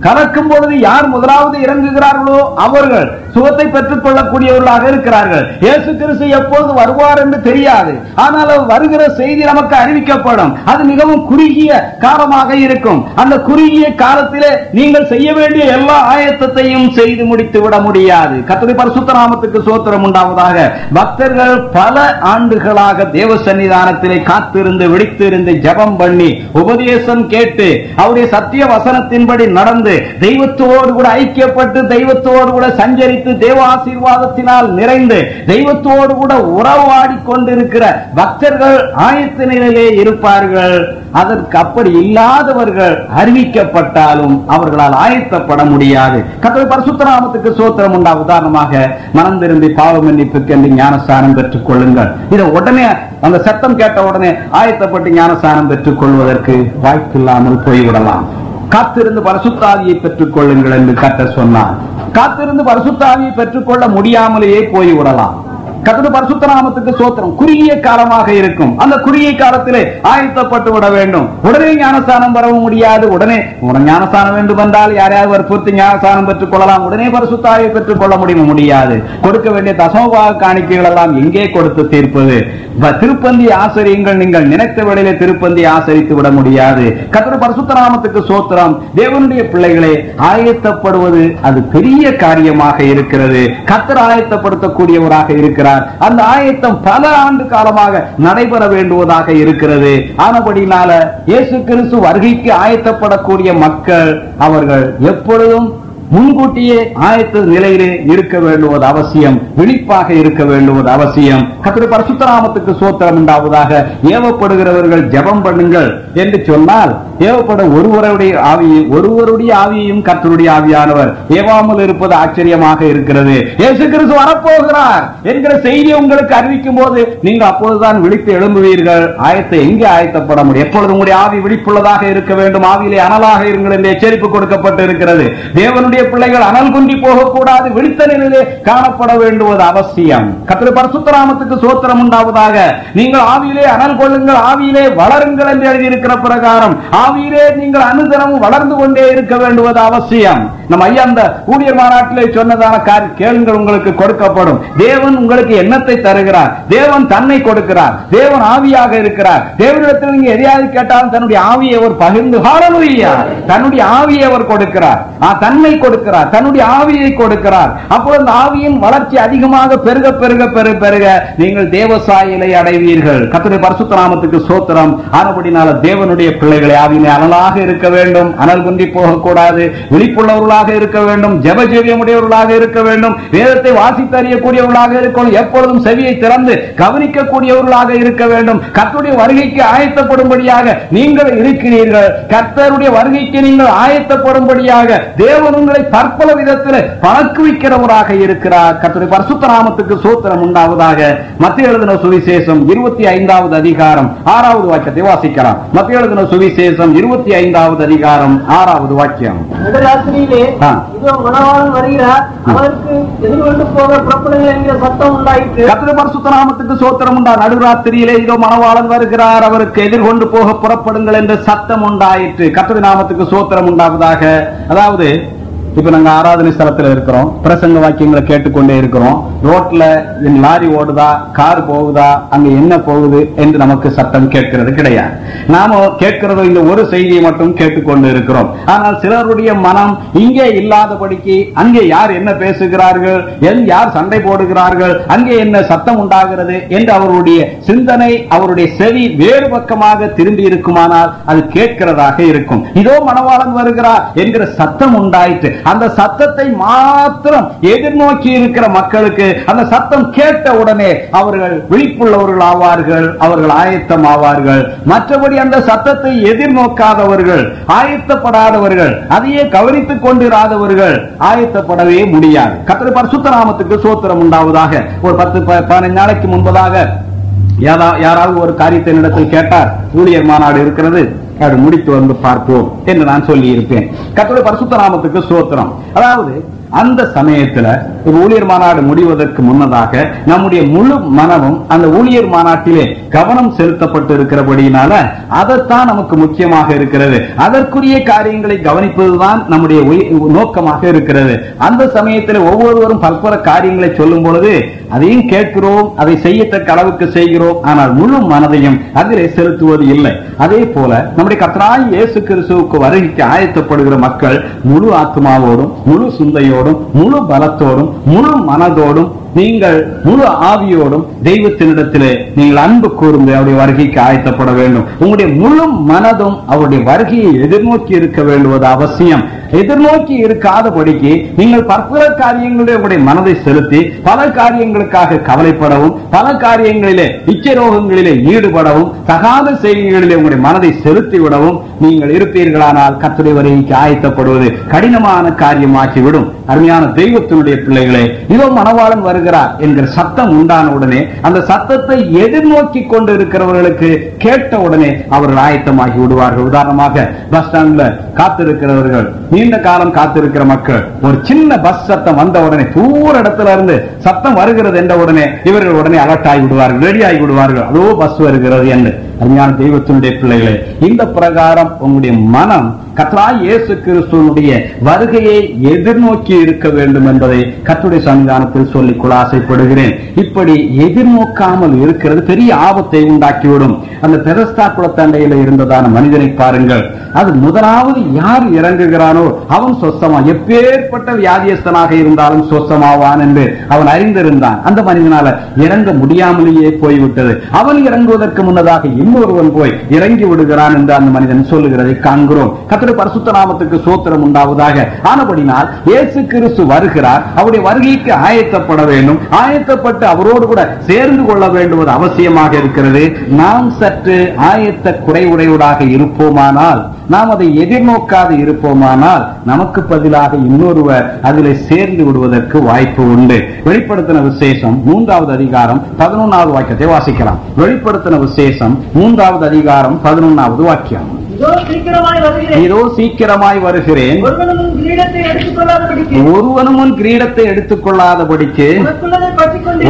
கலக்கும் பொழுது யார் முதலாவது இறங்குகிறார்களோ அவர்கள் சுகத்தை பெற்றுக் கொள்ளக்கூடியவர்களாக இருக்கிறார்கள். இயேசு கிறிஸ்து எப்பொழுது வருவார் என்று தெரியாது. ஆனால் அவர் வருகிற செய்தி நமக்கு அறிவிக்கப்படும். அது மிகவும் குறுகிய காலமாக இருக்கும். அந்த குறுகிய காலத்திலே நீங்கள் செய்ய வேண்டிய எல்லா ஆயத்தத்தையும் செய்து முடித்து விட முடியாது. கத்தடி பரிசுத்த நாமத்துக்கு சோத்திரம் உண்டாவதாக. பக்தர்கள் பல ஆண்டுகளாக தேவ சன்னிதானத்திலே காத்திருந்து விழித்திருந்து ஜெபம் பண்ணி உபதேசம் கேட்டு அவருடைய சத்திய வசனத்தின்படி நடந்து என்று தெய்வத்தோடு கூட ஐக்கியப்பட்டு தெய்வத்தோடு கூட சஞ்சரித்து தேவ ஆசீர்வாதத்தினால் நிறைந்து தெய்வத்தோடு கூட உறவாடி கொண்டிருக்கிற பக்தர்கள் ஆயத்த நிலையிலே இருப்பார்கள். அதற்கு அப்படி இல்லாதவர்கள் அறிவிக்கப்பட்டாலும் அவர்களால் ஆயத்தப்பட முடியாது. கத்தவை பரசுத்தராமத்துக்கு சோத்திரம் உண்டா? உதாரணமாக மனம் திரும்பி பாவ மன்னிப்புக்கு என்று ஞானஸ்தானம் பெற்றுக் கொள்ளுங்கள். இதை உடனே அந்த சத்தம் கேட்ட உடனே ஆயத்தப்பட்டு ஞானஸ்தானம் பெற்றுக் கொள்வதற்கு வாய்ப்பில்லாமல் போய்விடலாம். காத்திருந்து பரசுத்தாவியை பெற்றுக் கொள்ளுங்கள் என்று கத்த சொன்னார். காத்திருந்து பரிசுத்தாவியை பெற்றுக்கொள்ள முடியாமலேயே போய் விடலாம் கத்தது பரிசுத்த நாமத்துக்கு சோத்திரம் குறுகிய காலமாக இருக்கும். அந்த குறுகிய காலத்திலே ஆயத்தப்பட்டு விட வேண்டும். உடனே ஞானஸ்தானம் வரவும் முடியாது. உடனே உடனே ஞானஸ்தானம் வேண்டும் என்றால் யாரையாவது வற்புறுத்தி ஞானஸ்தானம் பெற்றுக் கொள்ளலாம். உடனே பரிசுத்தாவை பெற்றுக் கொள்ள முடியும்? முடியாது. கொடுக்க வேண்டிய தசமபாக காணிக்கைகள் எல்லாம் எங்கே கொடுத்து தீர்ப்பது. திருப்பந்தி ஆசிரியங்கள். நீங்கள் நினைத்த வேளையிலே திருப்பந்தி ஆசரித்து விட முடியாது. கத்தர் பரிசுத்த நாமத்துக்கு சோத்திரம் தேவனுடைய பிள்ளைகளை ஆயத்தப்படுவது அது பெரிய காரியமாக இருக்கிறது. கத்தர் ஆயத்தப்படுத்தக்கூடியவராக இருக்கிறார். அந்த ஆயத்தம் பல ஆண்டு காலமாக நடைபெற வேண்டுவதாக இருக்கிறது. ஆனபடினால இயேசு கிறிஸ்து வருகைக்கு ஆயத்தப்படக்கூடிய மக்கள் அவர்கள் எப்பொழுதும் முன்கூட்டியே ஆயத்த நிலையிலே இருக்க வேண்டுவது அவசியம் விழிப்பாக இருக்க வேண்டுவது அவசியம். கத்திரி பரசுத்தராமத்துக்கு சோத்திரம் உண்டாவதாக ஏவப்படுகிறவர்கள் ஜெபம் பண்ணுங்கள் என்று சொன்னால் ஏவப்பட ஒருவருடைய ஆவியும் ஒருவருடைய ஆவியையும் கத்தருடைய ஆவியானவர் ஏவாமல் இருப்பது ஆச்சரியமாக இருக்கிறது. இயேசு கிறிஸ்து வரப்போகிறார் என்கிற செய்தி உங்களுக்கு அறிவிக்கும் போது நீங்கள் அப்போதுதான் விழித்து எழும்புவீர்கள். ஆயத்தை எங்கே ஆயத்தப்பட முடியும்? எப்பொழுது உங்களுடைய ஆவி விழிப்புள்ளதாக இருக்க வேண்டும்? ஆவியிலே அனலாக இருங்கள் என்று எச்சரிப்பு கொடுக்கப்பட்டு இருக்கிறது தேவனுடைய பிள்ளைகள் அனல் குன்றி போகக்கூடாது விழித்த நிலையிலே காணப்பட வேண்டுவது அவசியம். கத்திர பரசுத்தராமத்துக்கு சோத்திரம் உண்டாவதாக. நீங்கள் ஆவியிலே அனல் கொள்ளுங்கள் ஆவியிலே வளருங்கள் என்று எழுதியிருக்கிற பிரகாரம். ஆவியிலே நீங்கள் அனுதினமும் வளர்ந்து கொண்டே இருக்க வேண்டுவது அவசியம். நம்ம ஐயா அந்த ஊழியர் மாநாட்டிலே சொன்னதான காரி கேளுங்கள் உங்களுக்கு கொடுக்கப்படும். தேவன் உங்களுக்கு எண்ணத்தை தருகிறார். தேவன் தன்னை கொடுக்கிறார். தேவன் ஆவியாக இருக்கிறார். தேவனிடத்தில் நீங்க எதையாவது கேட்டாலும் தன்னுடைய ஆவியை அவர் பகிர்ந்து தன்னுடைய ஆவியை அவர் கொடுக்கிறார். தன்னை கொடுக்கிறார். தன்னுடைய ஆவியை கொடுக்கிறார். அப்போ அந்த ஆவியின் வளர்ச்சி அதிகமாக பெருக பெருக பெருக பெருக நீங்கள் தேவசாயிலை அடைவீர்கள். கர்த்தருடைய பரிசுத்த நாமத்துக்கு சோத்திரம். ஆனபடினால தேவனுடைய பிள்ளைகளை ஆவியிலே அனலாக இருக்க வேண்டும். அனல் குன்றி போகக்கூடாது. விழிப்புள்ளவர்களாக இருக்க வேண்டும். ஜெப ஜெபியமுடையவர்களாக இருக்க வேண்டும். வேதத்தை வாசித்து அறியக்கூடியவர்களாக இருக்கணும். எப்பொழுதும் செவியை திறந்து கவனிக்கக்கூடியவர்களாக இருக்க வேண்டும். கர்த்தருடைய வருகைக்கு ஆயத்தப்படும்படியாக நீங்கள் இருக்கிறீர்கள். கர்த்தருடைய வருகைக்கு நீங்கள் ஆயத்தப்படும்படியாக தேவனுங்க உங்களை பற்பல விதத்தில் பழக்குவிக்கிறவராக இருக்கிறார். கர்த்தருடைய பரிசுத்த நாமத்துக்கு சோத்திரம் உண்டாவதாக மத்திய எழுதின சுவிசேஷம் இருபத்தி ஐந்தாவது அதிகாரம் ஆறாவது வாக்கியத்தை வாசிக்கலாம். மத்திய எழுதின சுவிசேஷம் இருபத்தி ஐந்தாவது அதிகாரம் ஆறாவது வாக்கியம். நடுராத்திரியிலே ஆ. இதோ மணவாளன் வருகிறார். அவருக்கு எதிர்கொண்டு போக புறப்படுங்கள் என்கிற சத்தம் உண்டாயிற்று. கத்திர பரிசுத்த நாமத்துக்கு சோத்திரம் உண்டா? நடுராத்திரியிலே இதோ மணவாளன் வருகிறார். அவருக்கு எதிர்கொண்டு போக புறப்படுங்கள் என்ற சத்தம் உண்டாயிற்று. கத்திர நாமத்துக்கு சோத்திரம் உண்டாவதாக. அதாவது இப்ப நாங்க ஆராதனை ஸ்தலத்துல இருக்கிறோம். பிரசங்க வாக்கியங்களை கேட்டுக்கொண்டே இருக்கிறோம். ரோட்ல என் லாரி ஓடுதா கார் போகுதா அங்க என்ன போகுது என்று நமக்கு சத்தம் கேட்கிறது கிடையாது. நாம கேட்கிறதோ இந்த ஒரு செய்தியை மட்டும் கேட்டுக்கொண்டு இருக்கிறோம். ஆனால் சிலருடைய மனம் இங்கே இல்லாதபடிக்கு அங்கே யார் என்ன பேசுகிறார்கள் எல் யார் சண்டை போடுகிறார்கள் அங்கே என்ன சத்தம் உண்டாகிறது என்று அவருடைய சிந்தனை அவருடைய செவி வேறு பக்கமாக திரும்பி இருக்குமானால் அது கேட்கிறதாக இருக்கும். இதோ மனவாளன் வருகிறார் என்கிற சத்தம் உண்டாயிற்று. அந்த சத்தத்தை மாத்திரம் எதிர்நோக்கி இருக்கிற மக்களுக்கு அந்த சத்தம் கேட்ட உடனே அவர்கள் விழிப்புள்ளவர்கள் ஆவார்கள் அவர்கள் ஆயத்தம் ஆவார்கள் மற்றபடி அந்த சத்தத்தை எதிர்நோக்காதவர்கள் ஆயத்தப்படாதவர்கள் அதையே கவனித்துக் கொண்டிராதவர்கள் ஆயத்தப்படவே முடியாது. கத்திர பரிசுத்தராமத்துக்கு சோத்திரம் உண்டாவதாக. ஒரு பத்து ப- நாளைக்கு முன்பதாக யாராவது ஒரு காரியத்தை இடத்தில் கேட்டார். ஊழியர் மாநாடு இருக்கிறது. அப்படி முடித்து வந்து பார்ப்போம் என்று நான் சொல்லி இருப்பேன் கர்த்தருடைய பரிசுத்த நாமத்துக்கு சோத்திரம் அதாவது அந்த சமயத்துல ஒரு ஊழியர் மாநாடு முடிவதற்கு முன்னதாக நம்முடைய முழு மனமும் அந்த ஊழியர் மாநாட்டிலே கவனம் செலுத்தப்பட்டு இருக்கிறபடியினால அதைத்தான் நமக்கு முக்கியமாக இருக்கிறது. அதற்குரிய காரியங்களை கவனிப்பதுதான் நம்முடைய நோக்கமாக இருக்கிறது. அந்த சமயத்தில் ஒவ்வொருவரும் பல்பல காரியங்களை சொல்லும் பொழுது அதையும் கேட்கிறோம் அதை செய்யத்தக்க அளவுக்கு செய்கிறோம். ஆனால் முழு மனதையும் அதிலே செலுத்துவது இல்லை. அதே போல நம்முடைய கத்தராய் இயேசு கிறிஸ்துவுக்கு வருகைக்கு ஆயத்தப்படுகிற மக்கள் முழு ஆத்மாவோடும் முழு சிந்தையோடும் முழு பலத்தோடும் முழு மனதோடும் நீங்கள் முழு ஆவியோடும் தெய்வத்தினிடத்திலே நீங்கள் அன்பு கூர்ந்து அவருடைய வருகைக்கு ஆயத்தப்பட வேண்டும். உங்களுடைய முழு மனதும் அவருடைய வருகையை எதிர்நோக்கி இருக்க வேண்டுவது அவசியம். எதிர்நோக்கி இருக்காதபடிக்கு நீங்கள் பற்பல காரியங்களிலே உங்களுடைய மனதை செலுத்தி பல காரியங்களுக்காக கவலைப்படவும் பல காரியங்களிலே இச்சரோகங்களிலே ஈடுபடவும் தகாத செய்திகளிலே உங்களுடைய மனதை செலுத்தி விடவும் நீங்கள் இருப்பீர்களானால் கர்த்தருடைய வருகைக்கு ஆயத்தப்படுவது கடினமான காரியமாகிவிடும். அருமையான தெய்வத்தினுடைய பிள்ளைகளே இதோ மணவாளன் வருகிறார் என்கிற சத்தம் உண்டான உடனே அந்த சத்தத்தை எதிர்நோக்கி கொண்டு இருக்கிறவர்களுக்கு கேட்ட உடனே அவர்கள் ஆயத்தமாகி விடுவார்கள். உதாரணமாக பஸ் ஸ்டாண்ட்ல காத்திருக்கிறவர்கள் நீண்ட காலம் காத்திருக்கிற மக்கள் ஒரு சின்ன பஸ் சத்தம் வந்த உடனே தூர இடத்துல இருந்து சத்தம் வருகிறது என்ற உடனே இவர்கள் உடனே அலர்ட் ஆகி விடுவார்கள் ரெடி ஆகி விடுவார்கள். அதோ பஸ் வருகிறது என்று. அருமையான தெய்வத்தினுடைய பிள்ளைகளே இந்த பிரகாரம் உங்களுடைய மனம் கத்ராய் இயேசு கிறிஸ்துவனுடைய வருகையை எதிர்நோக்கி இருக்க வேண்டும் என்பதை கத்துடைய சன்னிதானத்தில் சொல்லிக் கொள்ள ஆசைப்படுகிறேன். இப்படி எதிர்நோக்காமல் இருக்கிறது பெரிய ஆபத்தை உண்டாக்கிவிடும். அந்த பெரஸ்தா குளத்தண்டையில இருந்ததான மனிதனை பாருங்கள். அது முதலாவது யார் இறங்குகிறானோ அவன் சொஸ்தமா. எப்பேற்பட்ட வியாதியஸ்தனாக இருந்தாலும் சொஸ்தமாவான் என்று அவன் அறிந்திருந்தான். அந்த மனிதனால இறங்க முடியாமலேயே போய்விட்டது. அவன் இறங்குவதற்கு முன்னதாக இன்னொருவன் போய் இறங்கி விடுகிறான் என்று அந்த மனிதன் சொல்லுகிறதை காண்கிறோம். கத்திர பரிசுத்த நாமத்துக்கு சோத்திரம் உண்டாவதாக. ஆனபடினால் இயேசு கிறிஸ்து வருகிறார். அவருடைய வருகைக்கு ஆயத்தப்பட வேண்டும். ஆயத்தப்பட்டு அவரோடு கூட சேர்ந்து கொள்ள வேண்டுவது அவசியமாக இருக்கிறது. நாம் சற்று ஆயத்த குறைவுடையவராக இருப்போமானால் நாம் அதை எதிர்நோக்காது இருப்போமானால் நமக்கு பதிலாக இன்னொருவர் அதில் சேர்ந்து விடுவதற்கு வாய்ப்பு உண்டு. வெளிப்படுத்தின விசேஷம் மூன்றாவது அதிகாரம் பதினொன்றாவது வாக்கியத்தை வாசிக்கலாம். வெளிப்படுத்தின விசேஷம் மூன்றாவது அதிகாரம் பதினொன்றாவது வாக்கியம். இதோ சீக்கிரமாய் வருகிறேன். ஒருவனும் எடுத்துக் ஒருவனும் உன் கிரீடத்தை எடுத்துக் கொள்ளாதபடிக்கு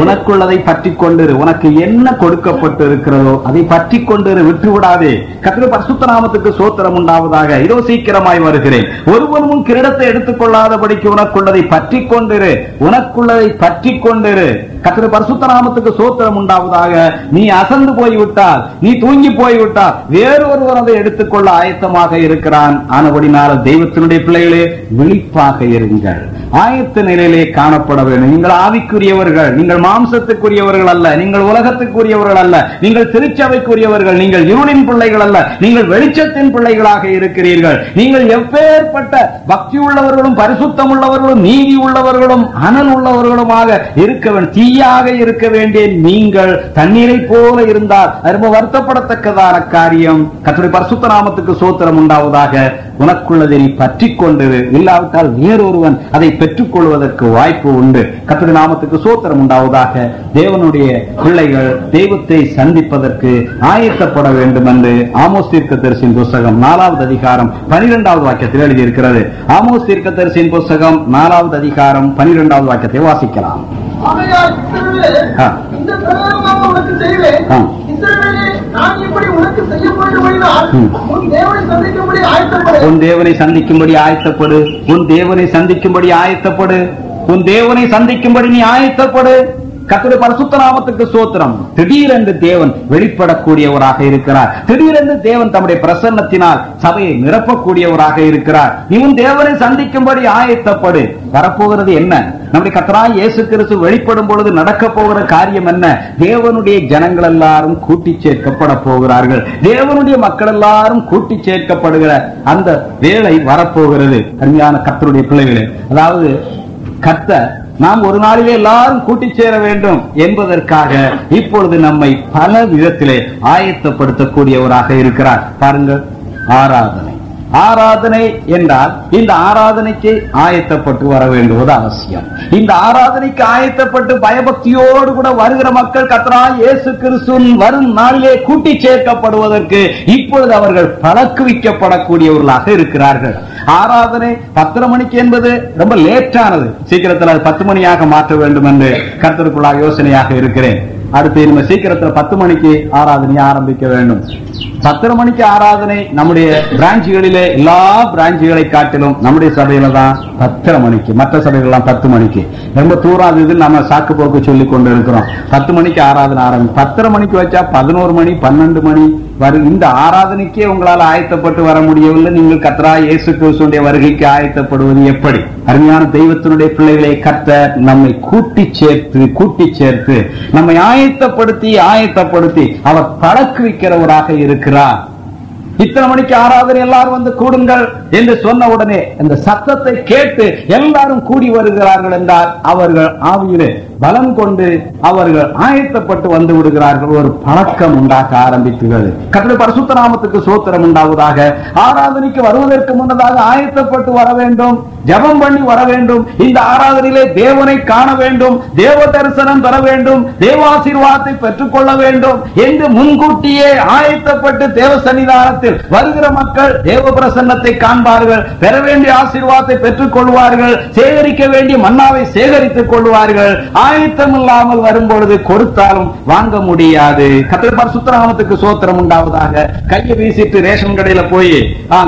உனக்குள்ளதை பற்றி கொண்டிரு உனக்கு என்ன கொடுக்கப்பட்டு இருக்கிறதோ அதை பற்றி கொண்டிரு விட்டு விடாதே கத்திர பரிசுத்த நாமத்துக்கு சோத்திரம் உண்டாவதாக. இதோ சீக்கிரமாய் வருகிறேன். ஒருவன் உன் கிரீடத்தை எடுத்துக் கொள்ளாதபடிக்கு உனக்குள்ளதை பற்றி கொண்டிரு உனக்குள்ளதை பற்றி கொண்டிரு கத்திர பரிசுத்த நாமத்துக்கு சோத்திரம் உண்டாவதாக. நீ அசந்து போய்விட்டால் நீ தூங்கி போய்விட்டால் வேறொருவர் அதை கொள்ள ஆயத்தமாக இருக்கிறான். ஆனபடினால தெய்வத்தினுடைய பிள்ளைகளே விழிப்பாக இருங்கள். ஆயத்த நிலையிலே காணப்பட வேண்டும். நீங்கள் ஆவிக்குரியவர்கள் நீங்கள் மாம்சத்துக்குரியவர்கள் அல்ல நீங்கள் உலகத்துக்குரியவர்கள் அல்ல நீங்கள் திருச்சபைக்குரியவர்கள் நீங்கள் இருளின் பிள்ளைகள் அல்ல நீங்கள் வெளிச்சத்தின் பிள்ளைகளாக இருக்கிறீர்கள். நீங்கள் எப்பேற்பட்ட பக்தி உள்ளவர்களும் பரிசுத்தம் உள்ளவர்களும் நீதி உள்ளவர்களும் அனல் உள்ளவர்களுமாக இருக்க வேண்டும். தீயாக இருக்க வேண்டிய நீங்கள் தண்ணீரை போல இருந்தால் அது ரொம்ப வருத்தப்படத்தக்கதான காரியம். கத்துடைய பரிசுத்த நாமத்துக்கு சோத்திரம் உண்டாவதாக உனக்குள்ளதை நீ பற்றி கொண்டிரு இல்லாவிட்டால் வேறொருவன் அதை பெற்றுக் கொள்வதற்கு வாய்ப்பு உண்டு. கத்துடைய நாமத்துக்கு சோத்திரம் உண்டாவதாக தேவனுடைய பிள்ளைகள் தெய்வத்தை சந்திப்பதற்கு ஆயத்தப்பட வேண்டும் என்று ஆமோஸ் தீர்க்கதரிசியின் புஸ்தகம் நாலாவது அதிகாரம் பனிரெண்டாவது வாக்கியத்தில் எழுதியிருக்கிறது. ஆமோஸ் தீர்க்கதரிசியின் புஸ்தகம் நாலாவது அதிகாரம் பனிரெண்டாவது வாக்கியத்தை வாசிக்கலாம். ஆ. உன் தேவனை சந்திக்கும்படி ஆயத்தப்படு. உன் தேவனை சந்திக்கும்படி ஆயத்தப்படு. உன் தேவனை சந்திக்கும்படி நீ ஆயத்தப்படு. கத்துடைய பரிசுத்த நாமத்துக்கு சோத்திரம் திடீரென்று தேவன் வெளிப்படக்கூடியவராக இருக்கிறார். திடீரென்று தேவன் தம்முடைய பிரசன்னத்தினால் சபையை நிரப்பக்கூடியவராக இருக்கிறார். இவன் தேவனை சந்திக்கும்படி ஆயத்தப்படு. வரப்போகிறது என்ன? நம்முடைய கத்தராய் இயேசு கிறிஸ்து வெளிப்படும் பொழுது நடக்க போகிற காரியம் என்ன? தேவனுடைய ஜனங்கள் எல்லாரும் கூட்டி சேர்க்கப்பட போகிறார்கள். தேவனுடைய மக்கள் எல்லாரும் கூட்டி சேர்க்கப்படுகிற அந்த வேலை வரப்போகிறது. அருமையான கத்தருடைய பிள்ளைகளே அதாவது கத்த நாம் ஒரு நாளிலே எல்லாரும் கூட்டி சேர வேண்டும் என்பதற்காக இப்பொழுது நம்மை பல விதத்திலே ஆயத்தப்படுத்தக்கூடியவராக இருக்கிறார். பாருங்கள் ஆராதனை. ஆராதனை என்றால் இந்த ஆராதனைக்கு ஆயத்தப்பட்டு வர வேண்டுவது அவசியம். இந்த ஆராதனைக்கு ஆயத்தப்பட்டு பயபக்தியோடு கூட வருகிற மக்கள் கத்ரா இயேசு கிறிஸ்துவின் வரும் நாளிலே கூட்டி சேர்க்கப்படுவதற்கு இப்பொழுது அவர்கள் பழக்குவிக்கப்படக்கூடியவர்களாக இருக்கிறார்கள். ஆராதனை பத்தரை மணிக்கு என்பது ரொம்ப லேட்டானது. சீக்கிரத்தில் அது பத்து மணியாக மாற்ற வேண்டும் என்று கருத்திற்குள்ளாக யோசனையாக இருக்கிறேன். அடுத்து நம்ம சீக்கிரத்துல பத்து மணிக்கு ஆராதனை ஆரம்பிக்க வேண்டும். பத்தரை மணிக்கு ஆராதனை நம்முடைய பிரான்ச்சுகளிலே எல்லா பிரான்ச்சுகளை காட்டிலும் நம்முடைய சபையில தான் பத்தரை மணிக்கு மற்ற சபைகள் எல்லாம் பத்து மணிக்கு. ரொம்ப தூரம் இது நம்ம சாக்கு போக்கு சொல்லி கொண்டு இருக்கிறோம் பத்து மணிக்கு ஆராதனை ஆரம்பி. பத்தரை மணிக்கு வச்சா பதினோரு மணி பன்னெண்டு மணி வரும் இந்த ஆராதனைக்கே உங்களால் ஆயத்தப்பட்டு வர முடியவில்லை. நீங்கள் கத்ரா இயேசு கிறிஸ்துடைய வருகைக்கு ஆயத்தப்படுவது எப்படி? அருமையான தெய்வத்தினுடைய பிள்ளைகளை கத்த நம்மை கூட்டி சேர்த்து கூட்டி சேர்த்து நம்மை ஆயத்தப்படுத்தி ஆயத்தப்படுத்தி அவர் பழக்குவிக்கிறவராக இருக்கிறார். இத்தனை மணிக்கு ஆராதனை எல்லாரும் வந்து கூடுங்கள் என்று சொன்ன உடனே இந்த சத்தத்தை கேட்டு எல்லாரும் கூடி வருகிறார்கள் என்றால் அவர்கள் ஆவியிலே. பலம் கொண்டு அவர்கள் ஆயத்தப்பட்டு வந்து விடுகிறார்கள். ஒரு பழக்கம் உண்டாக ஆரம்பித்துள்ளது கட்டளை பரிசுத்த நாமத்துக்கு சோத்திரம் உண்டாவதாக. ஆராதனைக்கு வருவதற்கு முன்னதாக ஆயத்தப்பட்டு வர வேண்டும். ஜபம் பண்ணி வர வேண்டும். இந்த ஆராதனையிலே தேவனை காண வேண்டும். தேவ தரிசனம் பெற வேண்டும். தேவாசீர்வாதத்தை பெற்றுக்கொள்ள வேண்டும். என்று முன்கூட்டியே ஆயத்தப்பட்டு தேவ சன்னிதானத்தில் வருகிற மக்கள் தேவ பிரசன்னத்தை காண்பார்கள். பெற வேண்டிய ஆசீர்வாதத்தை பெற்றுக் கொள்வார்கள் சேகரிக்க வேண்டிய மன்னாவை சேகரித்துக் கொள்வார்கள். ஆயத்தம் இல்லாமல் வரும்பொழுது கொடுத்தாலும் வாங்க முடியாது. கத்திரப்பார் சுத்தராமத்துக்கு சோத்திரம் உண்டாவதாக. கையை வீசிட்டு ரேஷன் கடையில போய்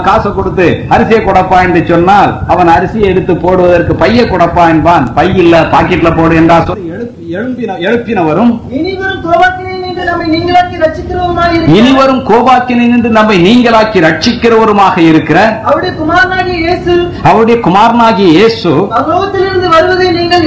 காசு கொடுத்து அரிசியை கொடப்பா என்று சொன்னால் அவன் அரிசியை எடுத்து போடுவதற்கு பைய கொடப்பா என்பான். பை இல்ல பாக்கெட்ல போடு என்றா சொல்லி எழுப்பின எழுப்பினவரும் இனிவரும் இனிவரும் கோபாக்கினை நின்று நம்மை நீங்களாக்கி ரட்சிக்கிறவருமாக இருக்கிற அவருடைய குமாரனாகிய இயேசு அவருடைய குமாரனாகிய இயேசு பரலோகத்திலிருந்து வருவதை நீங்கள்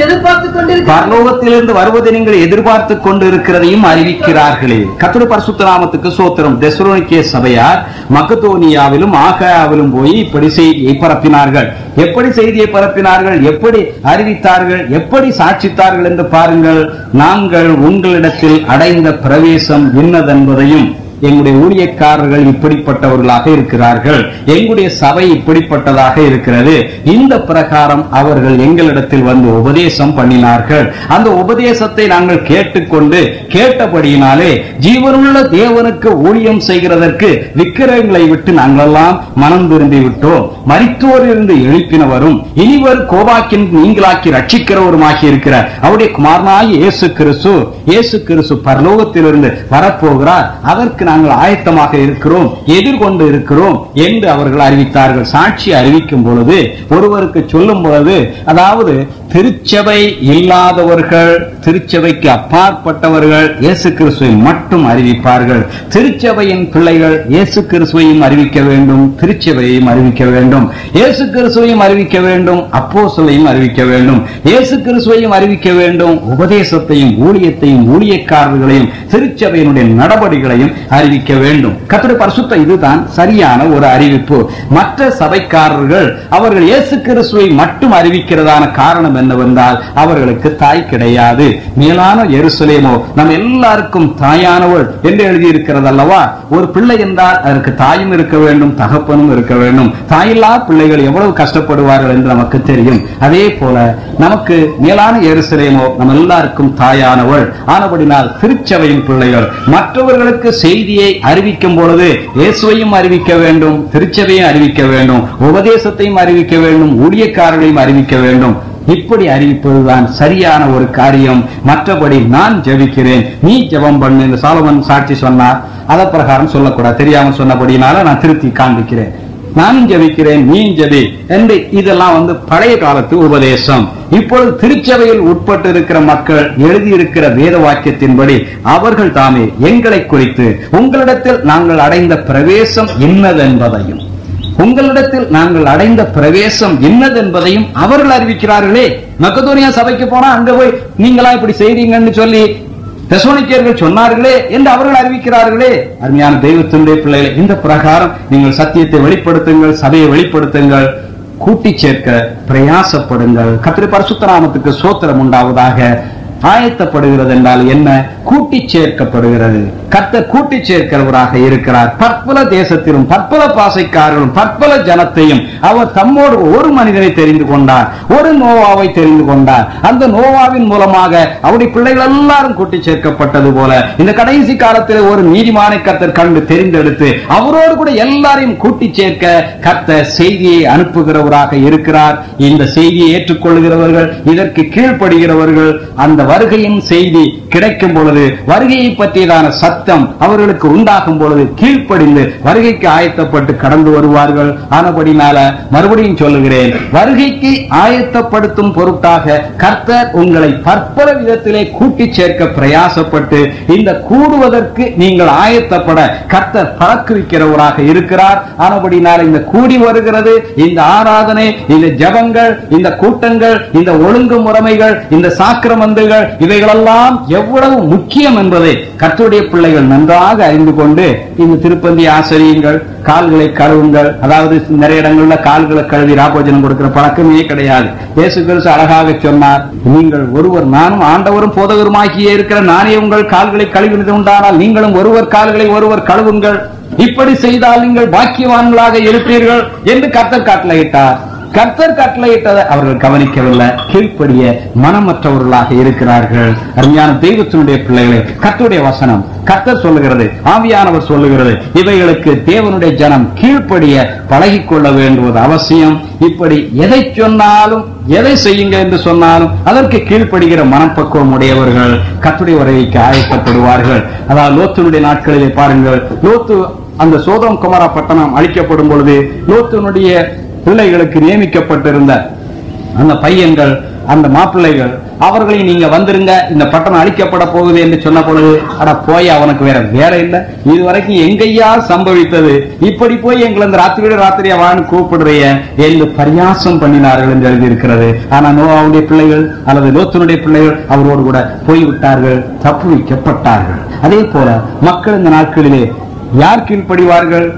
பரலோகத்திலிருந்து வருவதை எதிர்பார்த்து கொண்டு இருக்கிறதையும் அறிவிக்கிறார்களே. கத்திர பரிசுத்த நாமத்துக்கு சோத்திரம். தெசலோனிக்கே சபையார் மக்கதோனியாவிலும் ஆகாயாவிலும் போய் இப்படி செய்தியை பரப்பினார்கள். எப்படி செய்தியை பரப்பினார்கள்? எப்படி அறிவித்தார்கள்? எப்படி சாட்சித்தார்கள் என்று பாருங்கள். நாங்கள் உங்களிடத்தில் அடைந்த உபதேசம் இன்னதென்பதையும் எங்களுடைய ஊழியக்காரர்கள் இப்படிப்பட்டவர்களாக இருக்கிறார்கள். எங்களுடைய சபை இப்படிப்பட்டதாக இருக்கிறது. இந்த பிரகாரம் அவர்கள் எங்களிடத்தில் வந்து உபதேசம் பண்ணினார்கள். அந்த உபதேசத்தை நாங்கள் கேட்டுக்கொண்டு கேட்டபடியினாலே ஜீவனுள்ள தேவனுக்கு ஊழியம் செய்கிறதற்கு விக்கிரகங்களை விட்டு நாங்களெல்லாம் மனம் திரும்பி விட்டோம். மரித்தோரிலிருந்து எழுப்பினவரும் இனிவர் கோபாக்கின் நீங்களாக்கி ரட்சிக்கிறவருமாகி இருக்கிற அவருடைய குமாரனாய் இயேசு கிறிஸ்து இயேசு கிறிஸ்து பரலோகத்திலிருந்து வரப்போகிறார். அதற்கு நாங்கள் ஆயத்தமாக இருக்கிறோம் எதிர்கொண்டு இருக்கிறோம் என்று அவர்கள் அறிவித்தார்கள். சாட்சி அறிவிக்கும் பொழுது ஒருவருக்கு சொல்லும் பொழுது அதாவது திருச்சபை இல்லாதவர்கள் திருச்சபைக்கு அப்பாற்பட்டவர்கள் இயேசு கிறிஸ்துவை மட்டும் அறிவிப்பார்கள். திருச்சபையின் பிள்ளைகள் இயேசு கிறிஸ்துவையும் அறிவிக்க வேண்டும் திருச்சபையையும் அறிவிக்க வேண்டும். இயேசு கிறிஸ்துவையும் அறிவிக்க வேண்டும் அப்போ சொல்லையும் அறிவிக்க வேண்டும். இயேசு கிறிஸ்துவையும் அறிவிக்க வேண்டும் உபதேசத்தையும் ஊழியத்தையும் ஊழியக்காரர்களையும் திருச்சபையினுடைய நடவடிக்கைகளையும் அறிவிக்க வேண்டும். கத்திர பரிசுத்த இதுதான் சரியான ஒரு அறிவிப்பு. மற்ற சபைக்காரர்கள் அவர்கள் இயேசு கிறிஸ்துவை மட்டும் அறிவிக்கிறதான காரணம் என்னவென்றால் அவர்களுக்கு தாய் கிடையாது. மேலான எருசலேமோ நம் எல்லாருக்கும் தாயானவள் என்று எழுதியிருக்கிறது அல்லவா ஒரு பிள்ளை என்றால் அதற்கு தாயும் இருக்க வேண்டும் தகப்பனும் இருக்க வேண்டும். தாயில்லா பிள்ளைகள் எவ்வளவு கஷ்டப்படுவார்கள் என்று நமக்கு தெரியும். அதே போல நமக்கு மேலான எருசலேமோ நம்ம எல்லாருக்கும் தாயானவள். ஆனபடினால் திருச்சபையின் பிள்ளைகள் மற்றவர்களுக்கு செய்தி செய்தியை அறிவிக்கும் பொழுது இயேசுவையும் அறிவிக்க வேண்டும் திருச்சபையும் அறிவிக்க வேண்டும் உபதேசத்தையும் அறிவிக்க வேண்டும் ஊழியக்காரர்களையும் அறிவிக்க வேண்டும். இப்படி அறிவிப்பதுதான் சரியான ஒரு காரியம். மற்றபடி நான் ஜெபிக்கிறேன் நீ ஜெபம் பண்ணு இந்த சாலமன் சாட்சி சொன்னார். அத பிரகாரம் சொல்லக்கூடாது. தெரியாம சொன்னபடினால நான் திருத்தி காண்பிக்கிறேன். நான் ஜபிக்கிறேன் நீ ஜபி. என்று இதெல்லாம் வந்து பழைய காலத்து உபதேசம். இப்பொழுது திருச்சபையில் உட்பட்டு இருக்கிற மக்கள் எழுதியிருக்கிற வேத வாக்கியத்தின்படி அவர்கள் தாமே எங்களை குறித்து உங்களிடத்தில் நாங்கள் அடைந்த பிரவேசம் இன்னதென்பதையும் உங்களிடத்தில் நாங்கள் அடைந்த பிரவேசம் என்னதென்பதையும் அவர்கள் அறிவிக்கிறார்களே. மக்கதோனியா சபைக்கு போனா அங்க போய் நீங்களா இப்படி செய்றீங்கன்னு சொல்லி தெசோனிக்கர்கள் சொன்னார்களே என்று அவர்கள் அறிவிக்கிறார்களே. அருமையான தெய்வத்தினுடைய பிள்ளைகளை இந்த பிரகாரம் நீங்கள் சத்தியத்தை வெளிப்படுத்துங்கள் சபையை வெளிப்படுத்துங்கள் கூட்டி சேர்க்க பிரயாசப்படுங்கள். கத்திரி பரிசுத்த நாமத்துக்கு சோத்திரம் உண்டாவதாக ஆயத்தப்படுகிறது என்றால் என்ன? கூட்டி சேர்க்கப்படுகிறது கத்த கூட்டி சேர்க்கிறவராக இருக்கிறார். பற்பல தேசத்திலும் பற்பல பாசைக்காரர்களும் பற்பல ஜனத்தையும் அவர் தம்மோடு ஒரு மனிதனை தெரிந்து கொண்டார். ஒரு நோவாவை தெரிந்து கொண்டார். அந்த நோவாவின் மூலமாக அவருடைய பிள்ளைகள் எல்லாரும் கூட்டி சேர்க்கப்பட்டது போல இந்த கடைசி காலத்தில் ஒரு நீதிமான கத்தர் கண்டு தெரிந்தெடுத்து அவரோடு கூட எல்லாரையும் கூட்டி சேர்க்க கத்த செய்தியை அனுப்புகிறவராக இருக்கிறார். இந்த செய்தியை ஏற்றுக்கொள்கிறவர்கள் இதற்கு கீழ்ப்படுகிறவர்கள் அந்த வருகையின் செய்தி கிடைக்கும் பொழுது வருகையை பற்றியதான சத்தம் அவர்களுக்கு உண்டாகும் பொழுது கீழ்ப்படிந்து வருகைக்கு ஆயத்தப்பட்டு கடந்து வருவார்கள். ஆனபடினால மறுபடியும் சொல்லுகிறேன் வருகைக்கு ஆயத்தப்படுத்தும் பொருட்டாக கர்த்தர் உங்களை பற்பல விதத்திலே கூட்டி சேர்க்க பிரயாசப்பட்டு இந்த கூடுவதற்கு நீங்கள் ஆயத்தப்பட கர்த்தர் பழக்குவிக்கிறவராக இருக்கிறார். ஆனபடினால இந்த கூடி வருகிறது. இந்த ஆராதனை இந்த ஜபங்கள் இந்த கூட்டங்கள் இந்த ஒழுங்கு முறைமைகள் இந்த சாக்கிரமந்துகள் இவைகளெல்லாம் எவ்வளவு முக்கியம் என்பதை கத்துடைய பிள்ளைகள் நன்றாக அறிந்து கொண்டு இந்த திருப்பந்தி ஆசிரியுங்கள் கால்களை கழுவுங்கள். அதாவது நிறைய இடங்கள்ல கால்களை கழுவி ராபோஜனம் கொடுக்கிற பழக்கமே கிடையாது. இயேசு கிறிஸ்து அழகாக சொன்னார் நீங்கள் ஒருவர் நானும் ஆண்டவரும் போதகருமாகியே இருக்கிற நானே உங்கள் கால்களை கழுவினது உண்டானால் நீங்களும் ஒருவர் கால்களை ஒருவர் கழுவுங்கள். இப்படி செய்தால் நீங்கள் பாக்கியவான்களாக இருப்பீர்கள் என்று கர்த்தர் கட்டளையிட்டார் கர்த்தர் கட்டளையிட்டதை அவர்கள் கவனிக்கவில்லை. கீழ்ப்படிய மனமற்றவர்களாக இருக்கிறார்கள். அருமையான தெய்வத்தினுடைய பிள்ளைகளை கத்துடைய வசனம். கர்த்தர் சொல்லுகிறது ஆவியானவர் சொல்லுகிறது இவைகளுக்கு தேவனுடைய ஜனம் கீழ்ப்படிய பழகி கொள்ள வேண்டுவது அவசியம். இப்படி எதை சொன்னாலும் எதை செய்யுங்க என்று சொன்னாலும் அதற்கு கீழ்ப்படுகிற மனப்பக்குவம் உடையவர்கள் கத்துடைய வருகைக்கு ஆயத்தப்படுவார்கள். அதாவது லோத்தினுடைய நாட்களிலே பாருங்கள் லோத்து அந்த சோதம் குமாரா பட்டணம் அழிக்கப்படும் பொழுது லோத்தினுடைய பிள்ளைகளுக்கு நியமிக்கப்பட்டிருந்த அந்த பையன்கள் அந்த மாப்பிள்ளைகள் அவர்களை நீங்க வந்துருங்க இந்த பட்டணம் அழிக்கப்பட போகுது என்று சொன்ன பொழுது அட போய் அவனுக்கு வேற வேலை இல்ல. இதுவரைக்கும் எங்கையா சம்பவித்தது? இப்படி போய் எங்களை இந்த ராத்திரியோட ராத்திரியா வான்னு கூப்பிடுறிய என்று பரியாசம் பண்ணினார்கள் என்று எழுதியிருக்கிறது. ஆனா நோவாவுடைய பிள்ளைகள் அல்லது லோத்தனுடைய பிள்ளைகள் அவரோடு கூட போய்விட்டார்கள் தப்பு வைக்கப்பட்டார்கள் அதே போல மக்கள் இந்த நாட்களிலே யார் கீழ்ப்படிவார்கள்?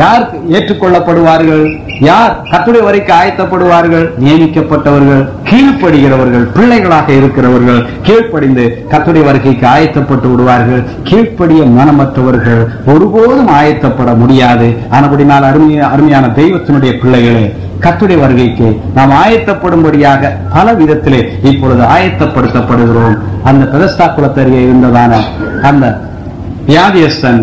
யார் ஏற்றுக்கொள்ளப்படுவார்கள்? யார் கத்துடைய வரைக்கு ஆயத்தப்படுவார்கள்? நியமிக்கப்பட்டவர்கள் கீழ்ப்படுகிறவர்கள் பிள்ளைகளாக இருக்கிறவர்கள் கீழ்ப்படிந்து கத்துடைய வருகைக்கு ஆயத்தப்பட்டு விடுவார்கள். கீழ்ப்படிய மனமற்றவர்கள் ஒருபோதும் ஆயத்தப்பட முடியாது. ஆனபடினால் அருமைய அருமையான தெய்வத்தினுடைய பிள்ளைகளே கத்துடைய வருகைக்கு நாம் ஆயத்தப்படும்படியாக பல விதத்திலே இப்பொழுது ஆயத்தப்படுத்தப்படுகிறோம். அந்த பிரதஸ்தா குலத்தருகே இருந்ததான அந்த வியாதியஸ்தன்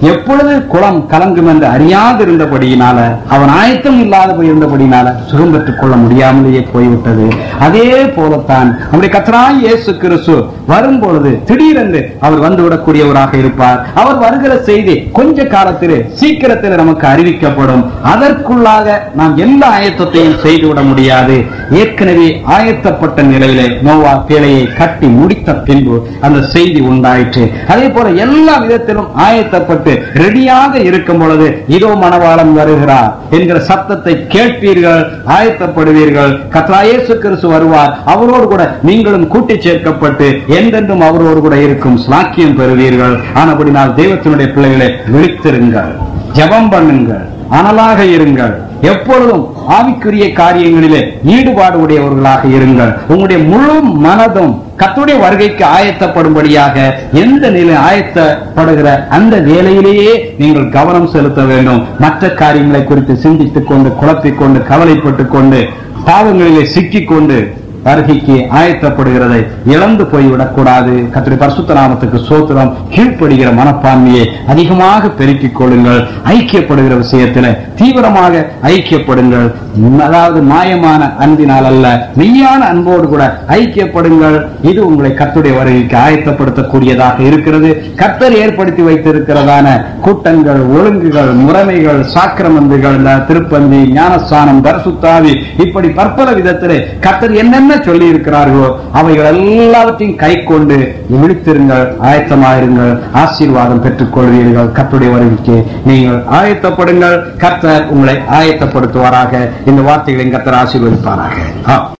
எப்பொழுது குளம் கலங்கும் என்று அறியாது இருந்தபடியினால அவன் ஆயத்தம் இல்லாதபடி இருந்தபடியினால சுகம் பெற்றுக் கொள்ள முடியாமலேயே போய்விட்டது. அதே போலத்தான் நம்முடைய கத்தராய் இயேசு கிறிஸ்து வரும் பொழுது திடீரென்று அவர் வந்துவிடக்கூடியவராக இருப்பார். அவர் வருகிற செய்தி கொஞ்ச காலத்திலே சீக்கிரத்தில் நமக்கு அறிவிக்கப்படும். அதற்குள்ளாக நாம் எல்லா ஆயத்தத்தையும் செய்துவிட முடியாது. ஏற்கனவே ஆயத்தப்பட்ட நிலையிலே நோவா பேழையை கட்டி முடித்த பின்பு அந்த செய்தி உண்டாயிற்று. அதே போல எல்லா விதத்திலும் ஆயத்தப்பட்டு ரெடியாக இருக்கும் பொழுது இதோ மணவாளன் வருகிறார் என்கிற சத்தத்தை கேட்பீர்கள் ஆயத்தப்படுவீர்கள். கத்ராயேசு கிறிஸ்து வருவார். அவரோடு கூட நீங்களும் கூட்டி சேர்க்கப்பட்டு என்றென்றும் அவரோடு கூட இருக்கும் ஸ்லாக்கியம் பெறுவீர்கள். ஆனபடினால் தெய்வத்தினுடைய பிள்ளைகளை விழித்திருங்கள் ஜெபம் பண்ணுங்கள். அனலாக இருங்கள். எப்பொழுதும் ஆவிக்குரிய காரியங்களிலே ஈடுபாடு உடையவர்களாக இருங்கள். உங்களுடைய முழு மனதும் கத்துடைய வருகைக்கு ஆயத்தப்படும்படியாக எந்த நிலை ஆயத்தப்படுகிற அந்த வேலையிலேயே நீங்கள் கவனம் செலுத்த வேண்டும். மற்ற காரியங்களை குறித்து சிந்தித்துக் கொண்டு குழப்பிக் கொண்டு கவலைப்பட்டுக் கொண்டு பாவங்களிலே சிக்கிக் கொண்டு வருகைக்கு ஆயத்தப்படுகிறதை இழந்து போய்விடக் கூடாது கத்திரி பரிசுத்த நாமத்துக்கு சோத்திரம் கீழ்ப்படுகிற மனப்பான்மையை அதிகமாக பெருக்கிக் கொள்ளுங்கள். ஐக்கியப்படுகிற விஷயத்தில் தீவிரமாக ஐக்கியப்படுங்கள். அதாவது மாயமான அன்பினால் அல்ல மெய்யான அன்போடு கூட ஐக்கியப்படுங்கள். இது உங்களை கத்துடைய வருகைக்கு ஆயத்தப்படுத்தக்கூடியதாக இருக்கிறது. கத்தர் ஏற்படுத்தி வைத்திருக்கிறதான கூட்டங்கள் ஒழுங்குகள் முறைமைகள் சாக்கிரமந்துகள் திருப்பந்தி ஞானஸ்தானம் பரசுத்தாவி இப்படி பற்பல விதத்திலே கத்தர் என்னென்ன சொல்லி இருக்கிறார்களோ அவைகள் எல்லாவற்றையும் கை கொண்டு விழித்திருங்கள் ஆயத்தமாயிருங்கள் ஆசீர்வாதம் பெற்றுக் கொள்வீர்கள் கத்துடைய வருவிக்கு நீங்கள் ஆயத்தப்படுங்கள் கர்த்தர் உங்களை ஆயத்தப்படுத்துவாராக. இந்த வார்த்தைகளையும் கர்த்தர் ஆசீர்வதிப்பாராக.